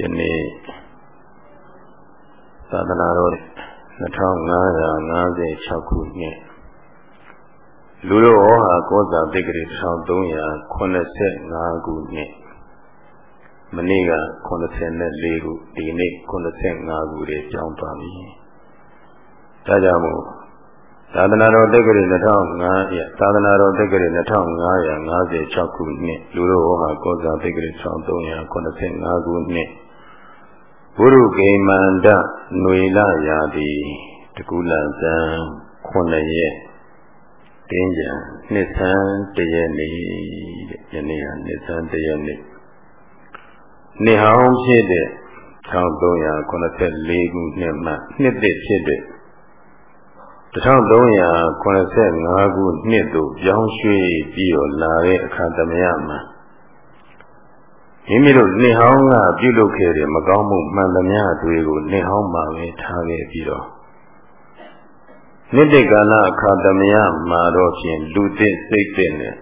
ယနေ့သာသနာတော်2556ခုနှစ်လူတော်ဟောဟာကောဇာတိတ်ကလေး1385ခုနှစ်မနေ့က84ခုဒီနေ့85ခုတွေကျောင်းသွားပြီ။ဒါကြောင့်မို့သာသနာတော်တက္ကရာ2500သာသနာတော်တက္ကရာ2556ခုနှစ်လူတော်ဟောဟာကောဇာတက္ကရာ1385ခုနှစ် ဘုရုဂိမန္တຫນွေလရာတိတကုလဇံ9ရက်တင်းကြံနှစ်ဆန်းတရက်နေ့ယနေ့ဟာနှစ်ဆန်းတရက်နေ့နှစ်ဟောင်းဖြစ်တဲ့1384ခုနှစ်မှနှစ်သစ်ဖြစ်တဲ့1385ခုနှစ်သို့ပြောင်းရွှေ့ပြီးတော့လာတဲ့အခါသမယမှာ မိမိတို့နှစ်ဟောင်းကပြုလုပ်ခဲ့တဲ့မကောင်းမှုမှန်သမျှတွေကိုနှစ်ဟောင်းမှာပဲထားခဲ့ပြီးတော့နှစ်တိကာလအခါသမယမှာတော့ဖြင့်လူသစ်စိတ်သစ်နဲ့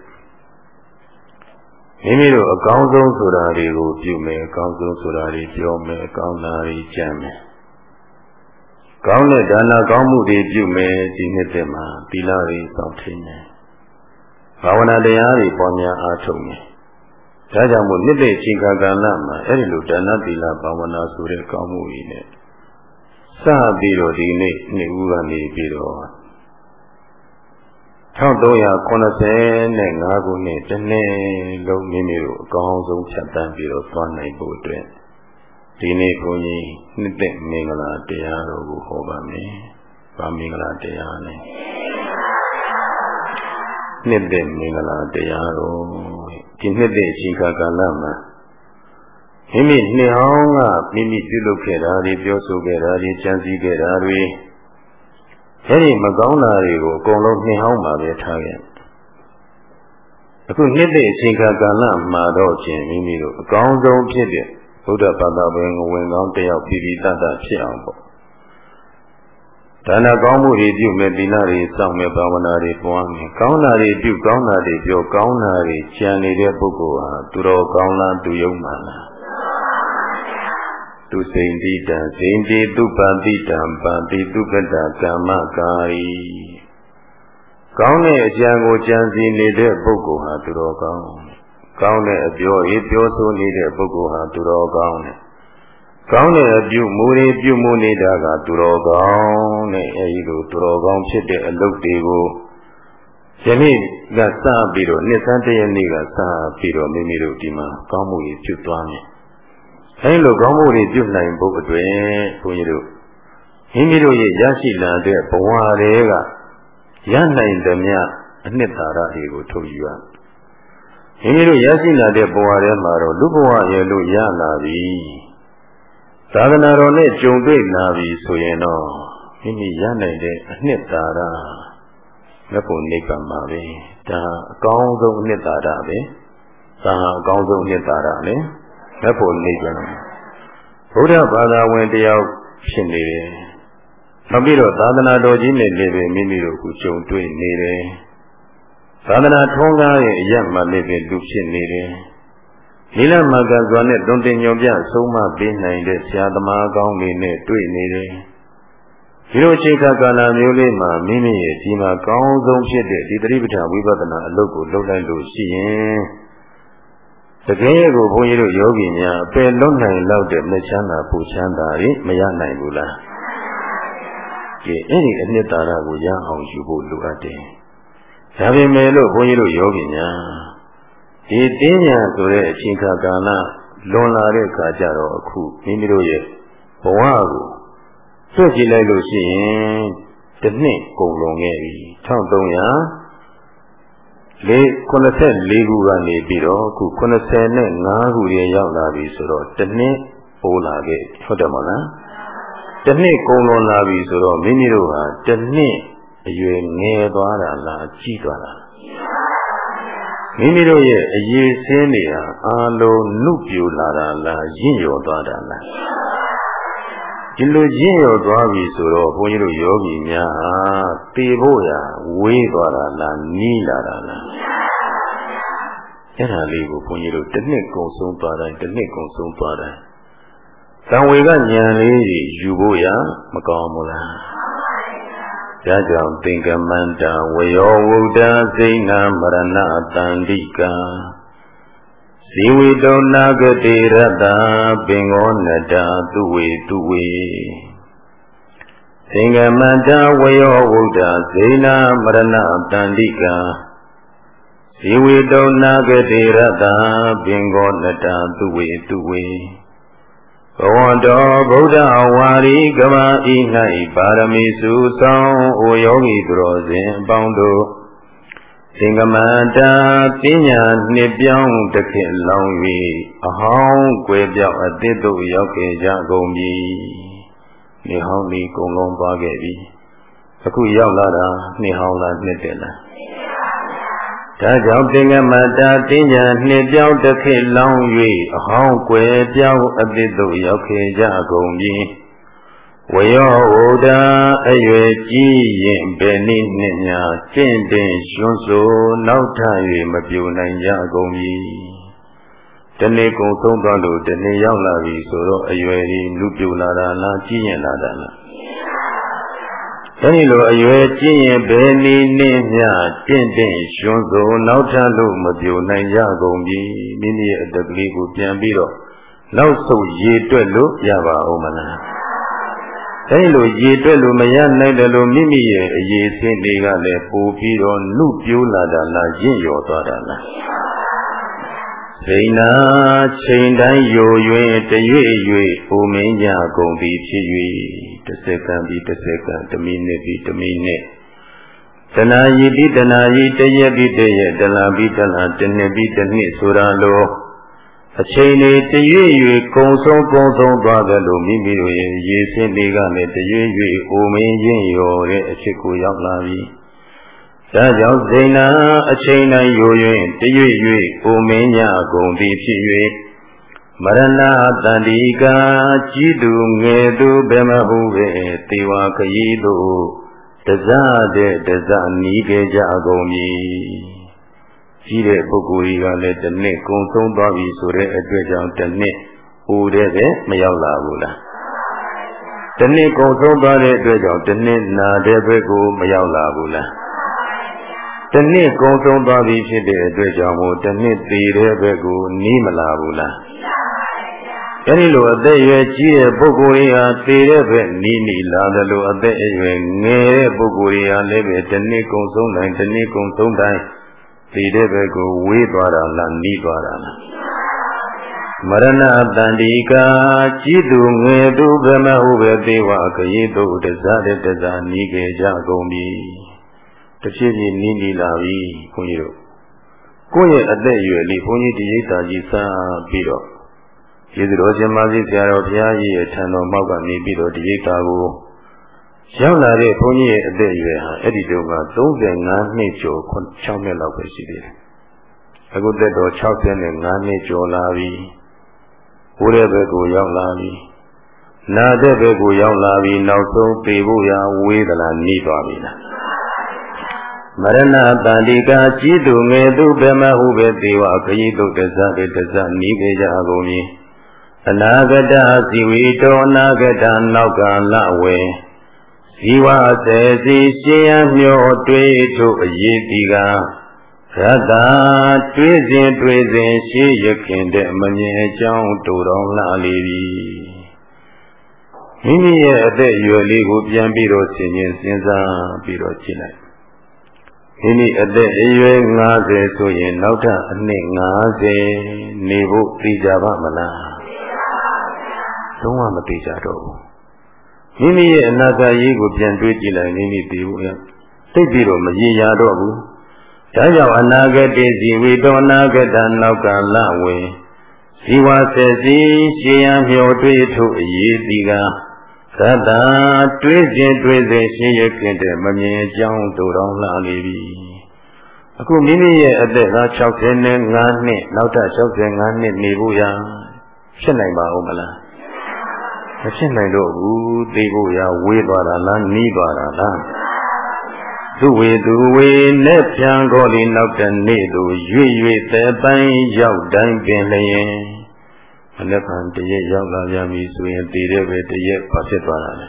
မိမိတို့အကောင်းဆုံးဆိုတာတွေကိုပြုမယ်အကောင်းဆုံးဆိုတာတွေပြောမယ်အကောင်းတာတွေကြံမယ်ကောင်းတဲ့ဒါနကောင်းမှုတွေပြုမယ်ဒီနှစ်တည်းမှာသီလတွေစောင့်ထိန်မယ်ဘာဝနာတရားတွေပေါ်များအားထုတ်မယ် ဒါကြောင့်မို့နှစ်သိချိန်ကာလမှာအဲ့ဒီလိုဒါနသီလဘာဝနာဆိုတဲ့ကောင်းမှုတွေနဲ့စပြီးတော့ဒီနေ့နှစ်ဦးကနေပြီးတော့1385ခုနှစ်တနေ့လုံးမိမိတို့အကောင်းဆုံးဖြတ်တန်းပြီးတော့သွားနိုင်ဖို့အတွက်ဒီနေ့ဘုန်းကြီးနှစ်သက်မင်္ဂလာတရားတော်ကိုဟောပါမယ်။ဗာမင်္ဂလာတရားနဲ့နှစ်သက်မင်္ဂလာတရားတော် ဒီနှစ်သက်အချိန်ကာလမှာမိမိနှစ်ဟောင်းကမိမိပြုလုပ်ခဲ့တာတွေပြောဆိုခဲ့တာတွေကြံစည်ခဲ့တာတွေအဲဒီမကောင်းတာတွေကိုအကုန်လုံးနှစ်ဟောင်းမှာပဲထားခဲ့အခုနှစ်တဲ့အချိန်ကာလမှာတော့ချင်းမိမိတို့အကောင်းဆုံးဖြစ်တဲ့ဘုဒ္ဓဘာသာဝင်ဝင်ကောင်းတယောက်ပြည်ပြည်တတ်တတ်ဖြစ်အောင်ပေါ့ ဒါနကောင်းမှုတွေပြုမယ်သီလတွေစောင့်မယ်ဘာဝနာတွေပွားမယ်ကောင်းတာတွေပြုကောင်းတာတွေပြောကောင်းတာတွေကြံနေတဲ့ပုဂ္ဂိုလ်ဟာသူတော်ကောင်းလားသူယုံမှလားသူစိန်တိတံစိန်တိသူပန္တိတံပန္တိသူပတ္တကမ္မကာယီကောင်းတဲ့အကြံကိုကြံစီနေတဲ့ပုဂ္ဂိုလ်ဟာသူတော်ကောင်းကောင်းတဲ့အပြောရေးပြောဆိုနေတဲ့ပုဂ္ဂိုလ်ဟာသူတော်ကောင်းတယ် ကောင်းတဲ့အပြုမူတွေပြုမှုနေတာကသူတော်ကောင်းတဲ့အဲဒီလိုသူတော်ကောင်းဖြစ်တဲ့အလုပ်တွေကိုယနေ့ကစပြီးတော့နှစ်ဆန်းတရနေ့ကစပြီးတော့မိမိတို့ဒီမှာကောင်းမှုတွေပြုသွားမယ်အဲဒီလိုကောင်းမှုတွေပြုနိုင်ဖို့အတွက်ဘုန်းကြီးတို့မိမိတို့ရဲ့ရရှိလာတဲ့ဘဝတွေကရနိုင်သမျှအနှစ်သာရတွေကိုထုတ်ယူရမိမိတို့ရရှိလာတဲ့ဘဝထဲမှာတော့လူဘဝရဲ့လို့ရလာပြီ သာသနာတော်နဲ့ကြုံတွေ့လာပြီဆိုရင်တော့မိမိရနိုင်တဲ့အနှစ်သာရလက်ဖို့နိဗ္ဗာန်ပါပဲဒါအကောင်းဆုံးအနှစ်သာရပဲဒါဟာအကောင်းဆုံးအနှစ်သာရလေလက်ဖို့နိဗ္ဗာန်ဘုရားဘာသာဝင်တယောက်ဖြစ်နေတယ်နောက်ပြီးတော့သာသနာတော်ကြီးနဲ့လည်းပဲမိမိတို့ကိုကြုံတွေ့နေတယ်သာသနာထုံးကားရဲ့အရက်မှလည်းပဲလူဖြစ်နေတယ် နိလမကစွာနဲ့တွင်တင်ညွန်ပြဆုံးမပေးနိုင်တဲ့ဆရာသမားကောင်းတွေနဲ့တွေ့နေတယ်ဒီလိုချိန်ခါကာလမျိုးလေးမှာမိမိရဲ့ဒီမှာကောင်းဆုံးဖြစ်တဲ့ဒီတတိပဋ္ဌာဝိပဿနာအလုပ်ကိုလုပ်လိုက်လို့ရှိရင်တကယ်ကိုဘုန်းကြီးတို့ယောဂီများအပယ်လွတ်နိုင်လောက်တဲ့မချမ်းသာပူချမ်းသာတွေမရနိုင်ဘူးလားကဲအဲ့ဒီအနှစ်သာရကိုရအောင်ယူဖို့လိုအပ်တယ်ဒါပေမဲ့လို့ဘုန်းကြီးတို့ယောဂီများ ဒီတင်းညာဆိုတဲ့အချိန်ခါကာလလွန်လာတဲ့ခါကျတော့အခုမိမိတို့ရဲ့ဘဝကိုစွန့်ကြည့်လိုက်လို့ရှိရင်တစ်နှစ်ကုန်လွန်ခဲ့ပြီ1300လေး84ခုကနေပြီးတော့အခု85ခုရေရောက်လာပြီဆိုတော့တစ်နှစ်ပိုးလာခဲ့ဟုတ်တယ်မဟုတ်လားတစ်နှစ်ကုန်လွန်လာပြီဆိုတော့မိမိတို့ဟာတစ်နှစ်အရွယ်ငယ်သွားတာလားကြီးသွားတာ မိမိတို့ရဲ့အရေးစင်းတွေဟာအာလုံးနုပြူလာတာလားရင့်ရော်သွားတာလားဒီလိုရင့်ရော်သွားပြီဆိုတော့ဘုန်းကြီးတို့ယောဂီများဟာတေဖို့ရဝေးသွားတာလားနီးလာတာလားအဲ့ဒါလေးကိုဘုန်းကြီးတို့တစ်နှစ်ကုန်ဆုံးသွားတိုင်းတစ်နှစ်ကုန်ဆုံးသွားတိုင်းသံဝေကဉာဏ်လေးယူဖို့ရမကောင်းဘူးလား ဒါကြောင့်သင်္ကမန္တဝယောဝုဒ္ဓစိဏမရဏတန္တိကာဇီဝိတုံနာဂတိရတ္တပင်ကောနတာသူဝေသူဝေသင်္ကမန္တဝယောဝုဒ္ဓစိဏမရဏတန္တိကာဇီဝိတုံနာဂတိရတ္တပင်ကောနတာသူဝေသူဝေဘဝတော်ဗုဒ္ဓဝါ ရီကမဤ၌ပါရမီစုဆောင်အိုယောဂီသူတော်စင်အပေါင်းတို့သင်္ကမတာပညာနှစ်ပြောင်းတစ်ခေတ်လောင်၍အဟောင်းကွယ်ပြောက်အသစ်တို့ရောက်ခဲ့ကြကုန်ပြီနေဟောင်းဒီကုံလုံးသွားခဲ့ပြီအခုရောက်လာတာနှစ်ဟောင်းလားနှစ်တယ်လားဒါကြောင့်သင်္ကမတာတင်းညာနှစ်ပြောင်းတစ်ခေတ်လောင်း၍အဟောင်းကွယ်ပြောင်းအသစ်တို့ရောက်ခဲ့ကြကုန်ပြီ ဝယောဝဒ္ဓအရွယ်ကြီးရင်ဘယ်နည်းနှင့်များတင့်တယ်ရွှန်းဆိုနောက်ထ၍မပြိုနိုင်ကြကုန်ပြီတနေ့ကုန်သုံးသွားလို့တနေ့ရောက်လာပြီဆိုတော့အရွယ်ကြီးလူပြိုလာတာလားကြီးရင်လာတာလားအဲဒီလိုအရွယ်ကျင့်ရင်ဘယ်နည်းနဲ့မျှတင့်တင့်ရှင်ဆိုနောက်ထပ်လို့မပြိုနိုင်ကြကုန်ပြီမိမိရဲ့အတ္တကလေးကိုပြန်ပြီးတော့နောက်ဆုတ်ရေတွက်လို့ရပါဦးမလား အဲဒီလိုရေတွက်လို့မရနိုင်တယ်လို့မိမိရဲ့အရေးစင်းတွေကလည်းပို့ပြီးတော့နှုတ်ပြိုးလာတာလားရင့်ရော်သွားတာလားစိန်နာချိန်တိုင်းယို၍တရွေ့၍အိုမင်းကြကုန်သည်ဖြစ်၍တစ်စက္ကန့်ပြီးတစ်စက္ကန့်တစ်မိနစ်ပြီးတစ်မိနစ်တဏှာယီပြီးတဏှာယီတရက်ပြီးတရက်တလပြီးတလတစ်နှစ်ပြီးတစ်နှစ်ဆိုတာလို အချိန်တွေတရွေ့၍ကုံဆုံးကုံဆုံးသွားတယ်လို့မိမိတို့ရဲ့ရေစင်းတွေကလည်းတရွေ့၍အိုမင်းရင်းရော်တဲ့အဖြစ်ကိုရောက်လာပြီဒါကြောင့်ဇိဏအချိန်တိုင်းယို၍တရွေ့၍အိုမင်းညကုန်သည်ဖြစ်၍မရဏတန္တိကာကြီးသူငယ်သူဘယ်မဟုပဲတေဝခရီးတို့တဇတဲ့တဇနီးခဲ့ကြကုန်ပြီ ကြီးတဲ့ပုဂ္ဂိုလ်ကြီးကလည်းတစ်နှစ်ကုံဆုံးသွားပြီဆိုတဲ့အတွက်ကြောင့်တစ်နှစ်ဟိုတဲ့ပဲမရောက်လာဘူးလားတစ်နှစ်ကုံဆုံးသွားတဲ့အတွက်ကြောင့်တစ်နှစ်နာတဲ့ဘက်ကိုမရောက်လာဘူးလားတနှစ်ကုံဆုံးသွားပြီဖြစ်တဲ့အတွက်ကြောင့်မို့တနှစ်သေးတဲ့ဘက်ကိုနီးမလာဘူးလားအဲဒီလိုအသက်အရွယ်ကြီးတဲ့ပုဂ္ဂိုလ်တွေဟာသေတဲ့ဘက်နီးနီးလာတယ်လို့အသက်အရွယ်ငယ်တဲ့ပုဂ္ဂိုလ်တွေဟာလည်းပဲတစ်နှစ်ကုန်ဆုံးတိုင်းတစ်နှစ်ကုန်ဆုံးတိုင်း သေတဲ့ဘက်ကိုဝေးသွားတာလားနီးသွားတာလားမရဏတန္တိကာကြီးသူငယ်သူဗမဟုပဲသေဝခရီးတို့တစားတဲ့တစားနီးခဲ့ကြကုန်ပြီတဖြည်းဖြည်းနီးနီးလာပြီခွန်ကြီးတို့ကိုယ့်ရဲ့အသက်အရွယ်လေးဘုန်းကြီးဒီရိတ်တာကြီးစပြီးတော့ကျေးဇူးတော်ရှင်မကြီးဆရာတော်ဘုရားကြီးရဲ့ထံတော်မောက်ကနေပြီးတော့ဒီရိတ်တာကို ရောက်လာတဲ့ဘုန်းကြီးရဲ့အသက်အရွယ်ဟာအဲ့ဒီတုန်းက35နှစ်ကျော်6နှစ်လောက်ပဲရှိသေးတယ်။အခုသက်တော်65နှစ်ကျော်လာပြီ။ဘိုးတဲ့ဘက်ကိုရောက်လာပြီ။နာတဲ့ဘက်ကိုရောက်လာပြီနောက်ဆုံးပေဖို့ရဝေးသလားနေသွားပြီလား။မရဏတန္တိကာကြီးသူငယ်သူဘယ်မှဟုပဲသေးဝခရီးတို့တဇတေတဇနီးကြကြကုန်ပြီ။အနာဂတဇီဝီတောအနာဂတနောက်ကလဝေ ဇီဝစေစီရှင်ရမျောတွေးထုတ်အရေးဒီကရတ္တာတွေးစဉ်တွေးစဉ်ရှေးရခင်တဲ့မမြင်အကြောင်းတူတော်လှလေပြီမိမိရဲ့အသက်အရွယ်လေးကိုပြန်ပြီးတော့ဆင်ခြင်စဉ်းစားပြီးတော့ကြည့်လိုက်မိမိအသက်အရွယ်90ဆိုရင်နောက်ထပ်အနှစ်90နေဖို့သိကြပါမလားလုံးဝမသေးကြတော့ဘူး မိမိရဲ့အနာဂတ်ရေးကိုပြန်တွေးကြည့်လိုက်မိမိသိဖို့ရသိပြီးတော့မရေရာတော့ဘူးဒါကြောင့်အနာဂတ်တည်စီဝိတောအနာဂတနောက်ကလဝေဇီဝဆက်စီရှေးရန်မျောတွေးထုတ်အရေးဒီကသတ္တတွေးစဉ်တွေးစဉ်ရှင်းရခင်တဲ့မမြင်အကြောင်းတို့တော်လှနေပြီအခုမိမိရဲ့အသက်က65နှစ်နောက်ထပ်65နှစ်နေဖို့ရဖြစ်နိုင်ပါဦးမလား မဖြစ်နိုင်တော့ဘူးသိဖို့ရဝေးသွားတာလားနီးသွားတာလားသူဝေသူဝေနဲ့ပြန်ခေါ်ဒီနောက်တနေ့သို့ရွေ့ရွေ့တဲ့ပိုင်းရောက်တိုင်းပင်လျင်မနေ့ကတရက်ရောက်လာပြန်ပြီဆိုရင်တည်တဲ့ပဲတရက်ပါဖြစ်သွားတာလေ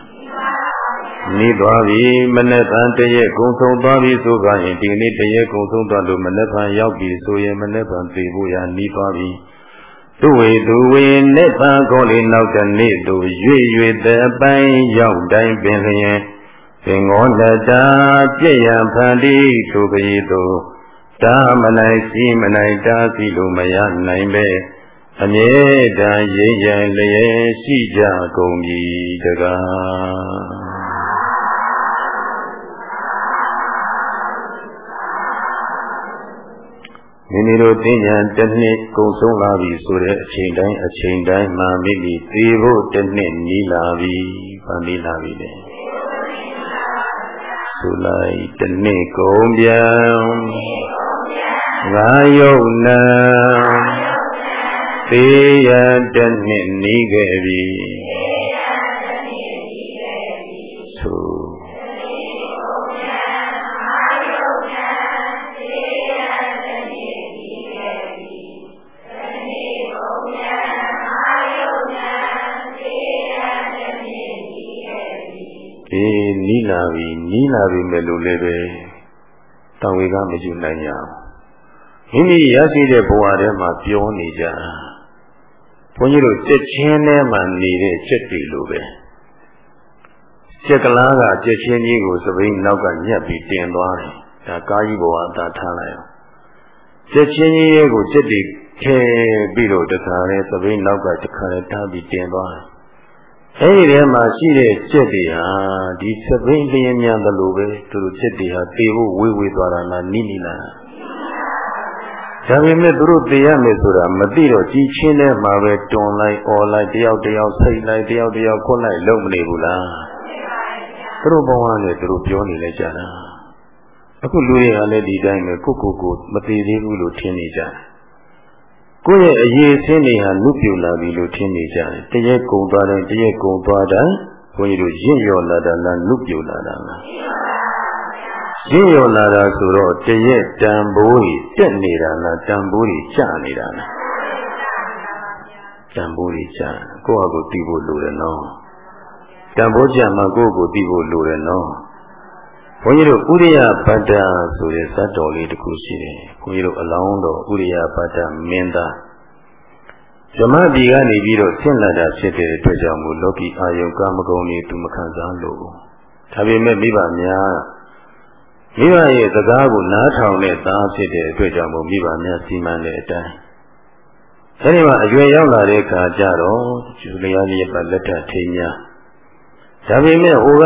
နီးသွားပြီမနေ့ကတရက်ကုံဆုံးသွားပြီဆိုကြရင်ဒီနေ့တရက်ကုံဆုံးသွားလို့မနေ့ကရောက်ပြီဆိုရင်မနေ့ကသိဖို့ရနီးသွားပြီ သူဝေသူဝေနိဗ္ဗာန်ကိုလေနောက်တနေ့သူရွေ့ရွေ့တဲ့အပိုင်းရောက်တိုင်းပင်လျင်သင်္ဃောလတာပြည့်ရန်ဖန်တီးသူပရိသူတာမနိုင်စီမနိုင်တာစီလိုမရနိုင်ပဲအမြဲတမ်းရိပ်ရန်လျက်ရှိကြကုန်ပြီတကား မိမိတို့သိဉာဏ်တစ်နှစ်ကုန်ဆုံးလာပြီဆိုတဲ့အချိန်တိုင်းအချိန်တိုင်းမှမိမိသိဖို့တစ်နှစ်နီးလာပြီဗာနီးလာပြီလေဆိုလိုက်တစ်နှစ်ကုန်ပြန်ငါယုတ်နံသေရတစ်နှစ်နီးခဲ့ပြီ နီးလာပြီမဲ့လို့လည်းပဲတောင်ဝေကမယူနိုင်ကြဘူးမိမိရရှိတဲ့ဘဝထဲမှာပြောနေကြဘုန်းကြီးတို့စက်ချင်းထဲမှာနေတဲ့စက်တွေလိုပဲစက်ကလားကစက်ချင်းကြီးကိုသပိန်နောက်ကညက်ပြီးတင်သွားတယ်ဒါကားကြီးဘဝအသာထားလိုက်အောင်စက်ချင်းကြီးရဲ့ကိုစက်တွေထဲပြီးတော့တခါလဲသပိန်နောက်ကတခါလဲထားပြီးတင်သွားတယ် အဲဒီထဲမှာရှိတဲ့ချက်တွေဟာဒီသဘင်လျင်မြန်တယ်လို့ပဲသူတို့ချက်တွေဟာသေဖို့ဝေးဝေးသွားတာလားနိနိလားဒါပေမဲ့သူတို့သိရမယ်ဆိုတာမသိတော့ကြီးချင်းထဲမှာပဲတွန်လိုက်អော်လိုက်တယောက်တယောက်စိတ်လိုက်တယောက်တယောက်ခွတ်လိုက်လုံးမနေဘူးလားသူတို့ဘဝနဲ့သူတို့ပြောနေလဲကြတာအခုလူတွေကလည်းဒီတိုင်းပဲကိုကိုကိုမသိသေးဘူးလို့ထင်နေကြတယ် ကိုယ့်ရဲ့အရေးဆင်းတွေဟာလူပြူလာပြီလို့ထင်နေကြတယ်။တရက်ကုံသွားတယ်တရက်ကုံသွားတယ်ဘုန်းကြီးတို့ရင့်ရော်လာတာလားလူပြူလာတာလား။ရင့်ရော်လာတာဆိုတော့တရက်တန်ဖိုးကြီးတက်နေတာလားတန်ဖိုးကြီးကျနေတာလား။တန်ဖိုးကြီးကျကိုယ့်ဟာကိုယ်သိဖို့လိုတယ်နော်။တန်ဖိုးကျမှကိုယ့်ကိုယ်သိဖို့လိုတယ်နော်။ ဘုန်းကြီးတို့ဥရိယပတ္တဆိုတဲ့ဇတ်တော်လေးတစ်ခုရှိတယ်။ဘုန်းကြီးတို့အလောင်းတော်ဥရိယပတ္တမင်းသားဇမတိကနေပြီးတော့ဆင့်လာတာဖြစ်တဲ့အတွက်ကြောင့်မို့လောကီအာယုကာမဂုဏ်တွေသူမခံစားလို့ဒါပေမဲ့မိဘများမိဘရဲ့စကားကိုနားထောင်တဲ့သားဖြစ်တဲ့အတွက်ကြောင့်မို့မိဘများစီမံတဲ့အတိုင်းအဲဒီမှာအရွယ်ရောက်လာတဲ့အခါကျတော့ကျူလျားကြီးရဲ့လက်ထထိန်များဒါပေမဲ့ဟိုက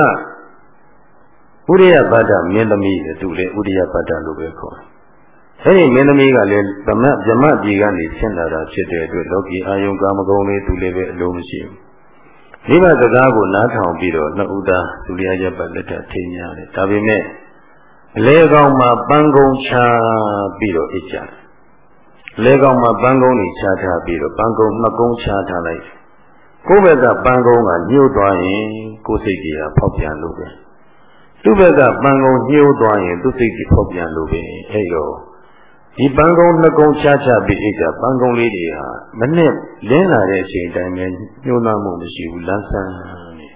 ဥရိယပါဒမင်းသမီးသူလည်းဥရိယပါဒလို့ပဲခေါ်တယ်။အဲဒီမင်းသမီးကလည်းဗမဗမပြည်ကနေဆင်းလာတာဖြစ်တဲ့အတွက်လောကီအာယုံကာမဂုဏ်လေးသူလည်းပဲအလုံးမရှိဘူး။မိဘစကားကိုနားထောင်ပြီးတော့နှစ်ဦးသားသူလျာရပတ်လက်ထထိန်းရတယ်။ဒါပေမဲ့အလဲကောင်မှာပန်းကုန်းချပြီးတော့အိတ်ကြတယ်။လဲကောင်မှာပန်းကုန်းကြီးချထားပြီးတော့ပန်းကုန်းနှစ်ကုန်းချထားလိုက်။ကိုယ့်ဘက်ကပန်းကုန်းကညှို့သွားရင်ကိုယ်စိတ်ကြီးကဖောက်ပြန်လို့ပဲ။ သူ့ဘက်ကပန်းကုံညှိုးသွားရင်သူ့စိတ်ကြီးဖောက်ပြန်လို့ပဲအဲ့တော့ဒီပန်းကုံနှစ်ကုံချချပြီးအိတ်ကပန်းကုံလေးတွေဟာမနဲ့လင်းလာတဲ့အချိန်တိုင်းပဲညှိုးနှောမှုမရှိဘူးလန်းဆန်းနေ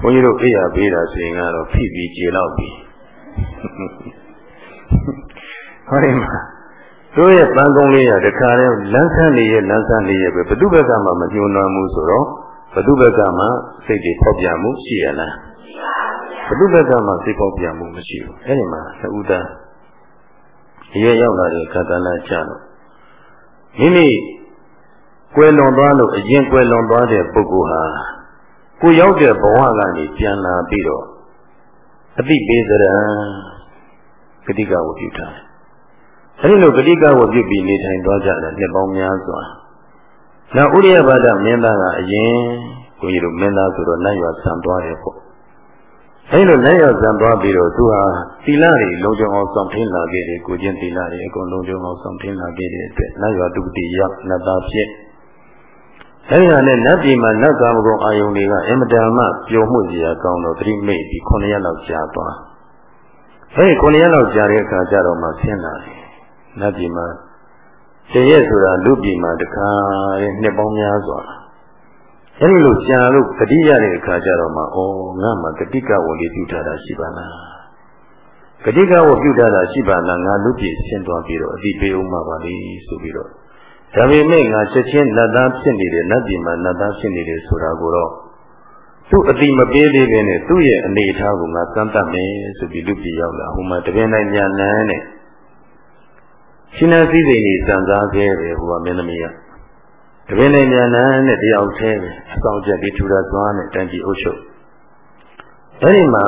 ဘုန်းကြီးတို့အိယာပေးတာဆိုရင်ကတော့ဖိပြီးကြေလောက်ပြီဟောဒီမှာတို့ရဲ့ပန်းကုံလေးရတခါတည်းလန်းဆန်းနေရဲ့လန်းဆန်းနေရဲ့ပဲဘု து ဘက်ကမှမညှိုးနှောမှုဆိုတော့ဘု து ဘက်ကမှစိတ်တွေဖောက်ပြန်မှုရှိရလား ဘုသူဘက်ကမှစိတ်ပေါက်ပြန်မှုမရှိဘူးအဲဒီမှာသဥသားအရွယ်ရောက်လာတဲ့ခန္ဓာနာကြတော့မိမိကွယ်လွန်သွားလို့အရင်ကွယ်လွန်သွားတဲ့ပုဂ္ဂိုလ်ဟာကိုရောက်တဲ့ဘဝကနေပြန်လာပြီးတော့အတိပေးစရံဂတိကဝပြုထားတယ်အဲဒီလိုဂတိကဝပြုပြီးနေထိုင်သွားကြတယ်နှစ်ပေါင်းများစွာနောက်ဥရိယဘာဒမင်းသားကအရင်ကိုကြီးတို့မင်းသားဆိုတော့နိုင်ရွာဆံသွားတယ်ပေါ့ အဲလိုလက်ရောက်ဇံသွားပြီးတော့သူဟာသီလတွေလုံခြုံအောင်ဆောင်ထင်းလာခဲ့တယ်ကိုချင်းသီလတွေအကုန်လုံခြုံအောင်ဆောင်ထင်းလာခဲ့တဲ့အတွက်နတ်ရွာတုတိရောက်နတ်သားဖြစ်အဲဒီဟာနဲ့နတ်ပြည်မှာနတ်ကာမဂုဏ်အာယုန်တွေကအင်မတန်မှပျော်မှုစရာကောင်းတော့သတိမိတ်ပြီး9ရက်လောက်ကြာသွားအဲဒီ9ရက်လောက်ကြာတဲ့အခါကျတော့မှဆင်းလာတယ်နတ်ပြည်မှာတရက်ဆိုတာလူပြည်မှာတခါတဲ့နှစ်ပေါင်းများစွာ အဲဒီလိုကြာလို့ဂတိရတဲ့အခါကျတော့မှဩငါမှဂတိကဝလေးပြုထားတာရှိပါလားဂတိကဝပြုထားတာရှိပါလားငါလူပြည်ဆင်းသွားပြီးတော့အတိပေးအောင်မှာပါလေဆိုပြီးတော့ဒါပေမဲ့ငါချက်ချင်းနတ်သားဖြစ်နေတယ်နတ်ပြည်မှာနတ်သားဖြစ်နေတယ်ဆိုတာကိုတော့သူ့အတိမပေးသေးဘဲနဲ့သူ့ရဲ့အနေအထားကိုငါစမ်းသပ်မယ်ဆိုပြီးလူပြည်ရောက်လာဟိုမှာတပင်တိုင်းညာနန်းနဲ့ရှင်နာစည်းစိမ်ကြီးစံစားခဲ့တယ်ဟိုကမင်းသမီးက တပင်တိုင်းညာနန်းနဲ့တယောက်တည်းပဲအဆောင်ချက်ပြီးထူတာသွားနဲ့တန်ကြီးအုပ်ချုပ်အဲဒီမှာ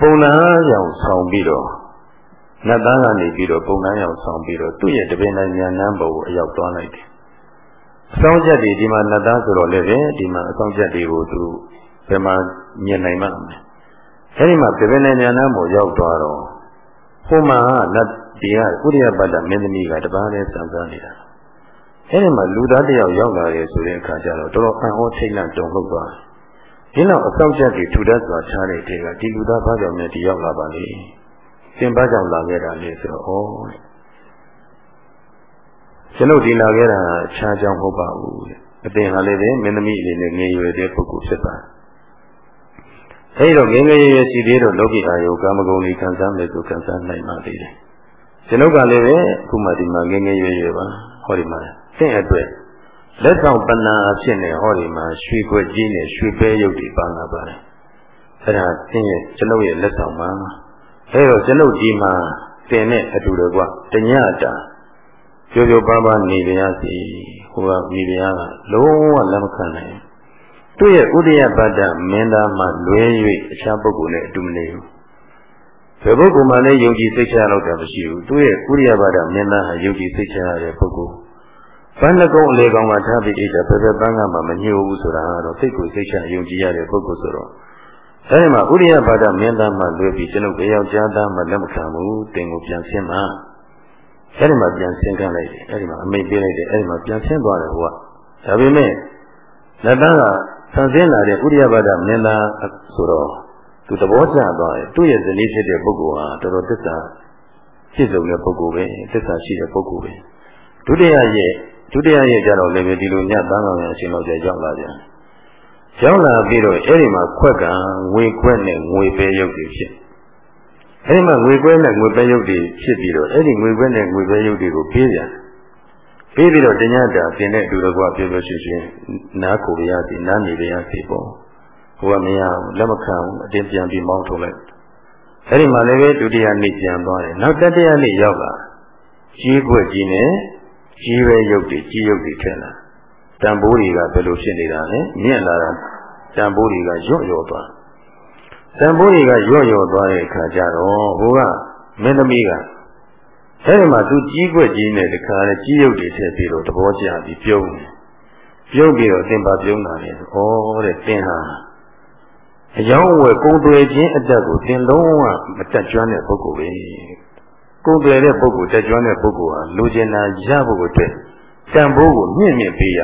ပုံနာရောင်ဆောင်ပြီးတော့နတ်သားကနေပြီးတော့ပုံနာရောင်ဆောင်ပြီးတော့သူ့ရဲ့တပင်တိုင်းညာနန်းဘုံကိုအရောက်သွားလိုက်တယ်အဆောင်ချက်တွေဒီမှာနတ်သားဆိုတော့လည်းပဲဒီမှာအဆောင်ချက်တွေကိုသူဘယ်မှာမြင်နိုင်မှာမလဲအဲဒီမှာတပင်တိုင်းညာနန်းဘုံရောက်သွားတော့ဟိုမှာနတ်ဒီကဥရိယပတ္တမင်းသမီးကတပားလေးစံစားနေတာ အဲဒီမှာလူသားတယောက်ရောက်လာတယ်ဆိုတဲ့အခါကျတော့တော်တော်အံ့ဩထိတ်လန့်တုန်လှုပ်သွားတယ်ဒီနောက်အဆောင်ချက်တွေထူတတ်စွာချားတဲ့တေကဒီလူသားဘာကြောင့်လဲဒီရောက်လာပါလဲသင်ဘာကြောင့်လာခဲ့တာလဲဆိုတော့ဩကျွန်ုပ်ဒီလာခဲ့တာခြားကြောင်မဟုတ်ပါဘူးအသင်ဟာလည်းပဲမင်းသမီးအနေနဲ့ငြိမ်ရွယ်တဲ့ပုဂ္ဂိုလ်ဖြစ်ပါတယ်အဲဒီတော့ငငယ်ရွယ်ရှိသေးတော့လောကီအာယုကာမဂုဏ်ကြီးခံစားမယ်ဆိုခံစားနိုင်ပါသေးတယ်ကျွန်ုပ်ကလည်းပဲအခုမှဒီမှာငငယ်ရွယ်ရွယ်ပါဟောဒီမှာ သင်အတွက်လက်ဆောင်ပဏာအဖြစ်နဲ့ဟောဒီမှာရွှေခွက်ကြီးနဲ့ရွှေပဲရုပ်တွေပါလာပါတယ်အဲဒါသင်ရဲ့ကျွန်ုပ်ရဲ့လက်ဆောင်ပါအဲတော့ကျွန်ုပ်ဒီမှာသင်နဲ့အတူတကွတညတာကြိုးကြိုးပါးပါးနေကြရစီဟိုကမိဖုရားကလုံးဝလက်မခံနိုင်သူ့ရဲ့ဥဒိယပတ္တမင်းသားမှလွဲ၍အခြားပုဂ္ဂိုလ်နဲ့အတူမနေဘူးဘယ်ပုဂ္ဂိုလ်မှလည်းယုံကြည်စိတ်ချလောက်တာမရှိဘူးသူ့ရဲ့ဥရိယဘာဒမင်းသားဟာယုံကြည်စိတ်ချရတဲ့ပုဂ္ဂိုလ် ဘန်းနှကုံးအလေကောင်ကထားပြီးအိတ်တာဘယ်ဘက်ပန်းကမှမညှို့ဘူးဆိုတာကတော့စိတ်ကိုစိတ်ချယုံကြည်ရတဲ့ပုဂ္ဂိုလ်ဆိုတော့အဲဒီမှာဥရိယဘာဒမင်းသားမှလွဲပြီးကျွန်ုပ်ကြောက်ကြားသားမှလက်မခံဘူးတင်ကိုပြန်ဆင်းမှာအဲဒီမှာပြန်ဆင်းခံလိုက်တယ်အဲဒီမှာအမိတ်ပေးလိုက်တယ်အဲဒီမှာပြန်ဆင်းသွားတယ်ဟိုကဒါပေမဲ့လက်သားကဆန်ဆင်းလာတဲ့ဥရိယဘာဒမင်းသားဆိုတော့သူသဘောကျသွားတယ်သူ့ရဲ့ဇနီးဖြစ်တဲ့ပုဂ္ဂိုလ်ဟာတော်တော်သစ္စာပြည့်စုံတဲ့ပုဂ္ဂိုလ်ပဲသစ္စာရှိတဲ့ပုဂ္ဂိုလ်ပဲဒုတိယရဲ့ ဒုတိယရဲ့ကြတော့လည်းပဲဒီလိုညတန်းကောင်ရအရှင်တော်ကျရောက်လာပြန်ရောက်လာပြီးတော့အဲ့ဒီမှာခွက်ကငွေခွက်နဲ့ငွေပဲရုပ်တွေဖြစ်အဲ့ဒီမှာငွေခွက်နဲ့ငွေပဲရုပ်တွေဖြစ်ပြီးတော့အဲ့ဒီငွေခွက်နဲ့ငွေပဲရုပ်တွေကိုပေးပြန်ပေးပြီးတော့တညတာပြင်တဲ့အတူတကွပြောပြောရှင်ရှင်နားကိုရစီနားနေရစီပေါ့ဟိုကမရဘူးလက်မခံဘူးအတင်းပြန်ပြီးမောင်းထုတ်လိုက်အဲ့ဒီမှာလည်းပဲဒုတိယနေ့ပြန်သွားတယ်နောက်တတိယနေ့ရောက်လာကြီးခွက်ကြီးနဲ့ ကြီးပဲရုပ်တွေကြီးရုပ်တွေထင်လာတန်ဖိုးတွေကဘယ်လိုဖြစ်နေတာလဲမြင့်လာတာတန်ဖိုးတွေကညွတ်ညော်သွားတန်ဖိုးတွေကညွတ်ညော်သွားတဲ့အခါကျတော့ဟိုကမင်းသမီးကအဲဒီမှာသူကြီးခွက်ကြီးနဲ့တခါလေကြီးရုပ်တွေထည့်ပြီးတော့သဘောကျပြီးပြုံးတယ်ပြုံးပြီးတော့သင်ပါပြုံးတာလေဩတဲ့သင်ဟာအယောင်းဝယ်ကုံတွေခြင်းအတက်ကိုသင်လုံးဝမတက်ကြွတဲ့ပုဂ္ဂိုလ်ပဲ ကုံတွေတဲ့ပုဂ္ဂိုလ်တက်ကြွတဲ့ပုဂ္ဂိုလ်ဟာလူကျင်တာရဖို့အတွက်တန်ဖိုးကိုမြင့်မြင့်ပေးရ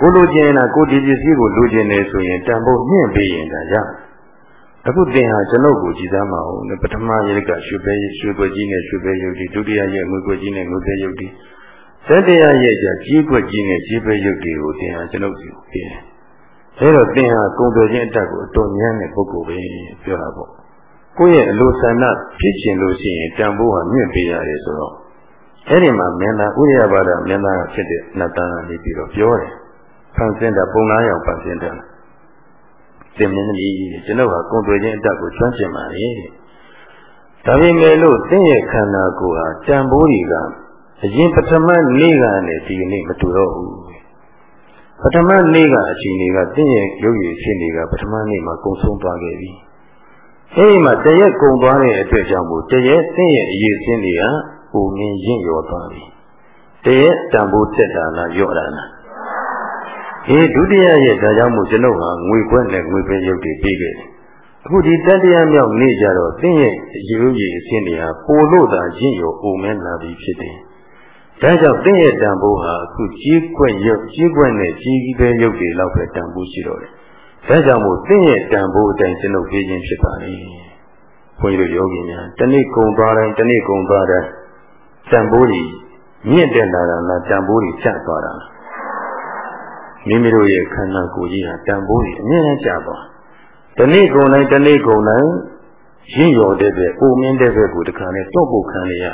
ကိုလူကျင်တာကိုဒီပစ္စည်းကိုလူကျင်နေဆိုရင်တန်ဖိုးမြင့်ပေးရင်ဒါရအခုသင်ဟာကျွန်ုပ်ကိုကြည်စားမအောင်ပထမရက်ကရွှေပဲရွှေွက်ကြီးနဲ့ရွှေပဲရုပ်ဒီဒုတိယရက်ငွေွက်ကြီးနဲ့ငွေပဲရုပ်ဒီတတိယရက်ကျကြီးွက်ကြီးနဲ့ကြီးပဲရုပ်တွေကိုသင်ဟာကျွန်ုပ်စီပေးတယ်အဲတော့သင်ဟာကုံသွယ်ခြင်းအတတ်ကိုအတော်ညံ့တဲ့ပုဂ္ဂိုလ်ပဲပြောတာပေါ့ ကိုယ့်ရဲ့အလိုဆန္ဒဖြစ်ချင်လို့ရှိရင်တန်ဖိုးဟာမြင့်ပေးရတယ်ဆိုတော့အဲ့ဒီမှာမင်းသားဥရိယဘာဒမင်းသားဖြစ်တဲ့နတ်သားကနေပြီးတော့ပြောတယ်ဖန်ဆင်းတာပုံလားရောက်ဖန်ဆင်းတယ်သင်မင်းသမီးကျွန်တော်ဟာကုံသွယ်ခြင်းအတတ်ကိုကျွမ်းကျင်ပါလေဒါပေမဲ့လို့သင်ရဲ့ခန္ဓာကိုယ်ဟာတန်ဖိုးတွေကအရင်ပထမနေ့ကနဲ့ဒီနေ့မတူတော့ဘူးပထမနေ့ကအချိန်တွေကတင့်ရဲ့ရုပ်ရည်ချင်းတွေကပထမနေ့မှာကုံဆုံးသွားခဲ့ပြီ အဲဒီမှာတရက်ကုံသွားတဲ့အတွက်ကြောင့်မို့တရက်တင့်ရဲ့အရေးချင်းတွေကပုံမြင်ရင့်ရော်သွားပြီတရက်တန်ဖိုးတက်တာလားရော့တာလားအေးဒုတိယရဲ့ဒါကြောင့်မို့ကျွန်ုပ်ဟာငွေခွက်နဲ့ငွေပဲရုပ်တွေပြီးခဲ့တယ်အခုဒီတတိယမြောက်နေ့ကျတော့တင့်ရဲ့ရုပ်ရည်အချင်းတွေဟာပိုလို့သာရင့်ရော်ပုံမင်းလာပြီဖြစ်တယ်ဒါကြောင့်တင့်ရဲ့တန်ဖိုးဟာအခုကြီးကွက်ရုပ်ကြီးကွက်နဲ့ကြီးကြီးပဲရုပ်တွေလောက်ပဲတန်ဖိုးရှိတော့တယ်။ ဒါကြောင့်မို့တင့်ရဲ့တန်ဖိုးအတိုင်းကျွန်ုပ်ပြေးခြင်းဖြစ်ပါလေ။ဘုန်းကြီးတို့ယောဂီများတနေ့ကုံသွားတိုင်းတနေ့ကုံသွားတိုင်းတန်ဖိုးကြီးမြင့်တက်လာတာလားတန်ဖိုးတွေကျသွားတာလားမိမိတို့ရဲ့ခန္ဓာကိုယ်ကြီးဟာတန်ဖိုးတွေအမြဲတမ်းကျသွားတနေ့ကုန်တိုင်းတနေ့ကုန်တိုင်းရင့်ရော်တဲ့ပဲပုံမင်းတဲ့ပဲကိုတခါနဲ့တွန့်ပုတ်ခံရ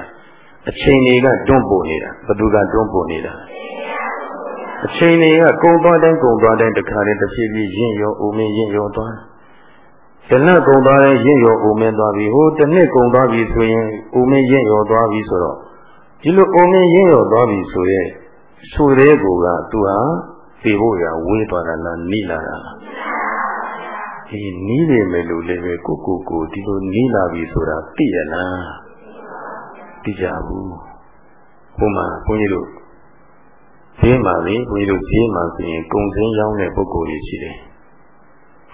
အချိန်တွေကတွန့်ပို့နေတာဘသူကတွန့်ပို့နေတာ အချိန်တွေကကုံသွားတိုင်းကုံသွားတိုင်းတခါနဲ့တစ်ဖြည်းဖြည်းရင့်ရော်အုံမင်းရင့်ရော်သွားတနက်ကုံသွားတိုင်းရင့်ရော်အုံမင်းသွားပြီဟိုတစ်နှစ်ကုံသွားပြီဆိုရင်အုံမင်းရင့်ရော်သွားပြီဆိုတော့ဒီလိုအုံမင်းရင့်ရော်သွားပြီဆိုရင်ဆိုတဲ့ကူကသူဟာပြေဖို့ရဝေးသွားတာလားနိလာတာလားဒီနီးနေမယ်လို့လည်းပဲကိုကိုကိုဒီလိုနီးလာပြီဆိုတာသိရလားသိကြဘူးဟိုမှာဘုန်းကြီးတို့ ဈေးမှာလေဘုန်းကြီးတို့ဈေးမှာဆိုရင်ကုံစင်းရောင်းတဲ့ပုဂ္ဂိုလ်တွေရှိတယ်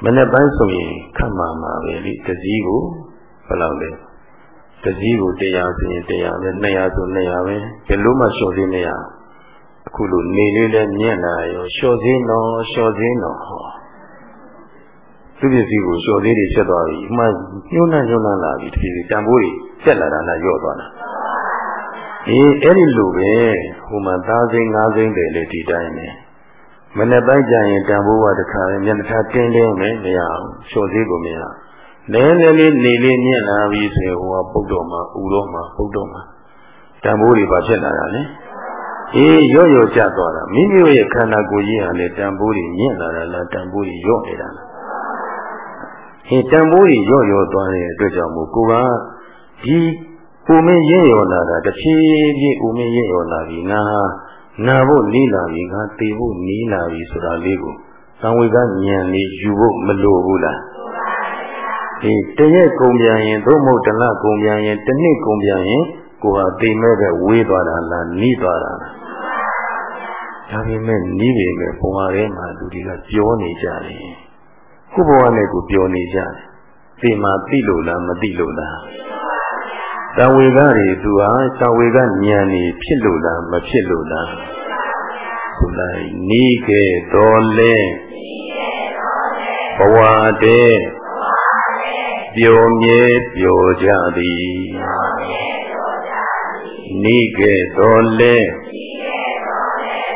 မနေ့ပိုင်းဆိုရင်ခတ်မှာမှာပဲလေတစည်းကိုဘယ်လောက်လဲတစည်းကို100ဆိုရင်100ပဲ200ဆို200ပဲဘယ်လို့မှလျှော့သေးမရအခုလိုနေလေးလဲမြင့်လာရောလျှော့သေးနော်လျှော့သေးနော်ဟောသူပစ္စည်းကိုလျှော်သေးတွေဖြစ်သွားပြီ။မှညှိုးနှံ့ညှိုးနှံ့လာပြီတဖြည်းဖြည်းတန်ဖိုးတွေတက်လာတာလားညော့သွားတာ။ အေးအဲ့ဒီလိုပဲဟိုမှာသားစိမ်းငါးစိမ်းတွေလေဒီတိုင်းပဲ။မနေ့ပိုင်းကျရင်တန်ဖိုးကတခါရင်မျက်နှာတင်းတင်းပဲမရအောင်လျှော်သေးကိုမရ။လဲလဲလေးနေလေးမြင့်လာပြီဆိုရင်ဟိုကပုတ်တော်မှာဥတော်မှာပုတ်တော်မှာတန်ဖိုးတွေပါဖြစ်လာတာလေ။အေးရော့ရော့ကျသွားတာမိမိရဲ့ခန္ဓာကိုယ်ကြီးဟာလေတန်ဖိုးတွေမြင့်လာတာလားတန်ဖိုးတွေရော့နေတာလားဟင်တန်ဖိုးကြီးရော့ရော့သွားတဲ့အတွက်ကြောင့်မို့ကိုကဒီ ဦးမင်းရင့်ရော်လာတာတဖြည်းဖြည်းဦးမင်းရင့်ရော်လာပြီငါနာဖို့နေလာပြီငါတေဖို့နေလာပြီဆိုတာလေးကိုသံဝေကဉာဏ်လေးယူဖို့မလိုဘူးလားဒီတရက်ကုန်ပြန်ရင်သို့မဟုတ်တလကုန်ပြန်ရင်တစ်နှစ်ကုန်ပြန်ရင်ကိုဟာတိမ်မဲ့ပဲဝေးသွားတာလားနီးသွားတာလားဒါပေမဲ့နီးပေမဲ့ဘဝထဲမှာလူတွေကပြောနေကြတယ်ကိုဘဝနဲ့ကိုပြောနေကြတယ်ဒီမှာသိလို့လားမသိလို့လား သံဝေကတွေသူဟာသံဝေကဉာဏ်နေဖြစ်လို့လားမဖြစ်လို့လားဆိုလိုက်နီးခဲ့တော်လဲဘဝတည်းပျော်မြဲပျော်ကြသည်နီးခဲ့တော်လဲ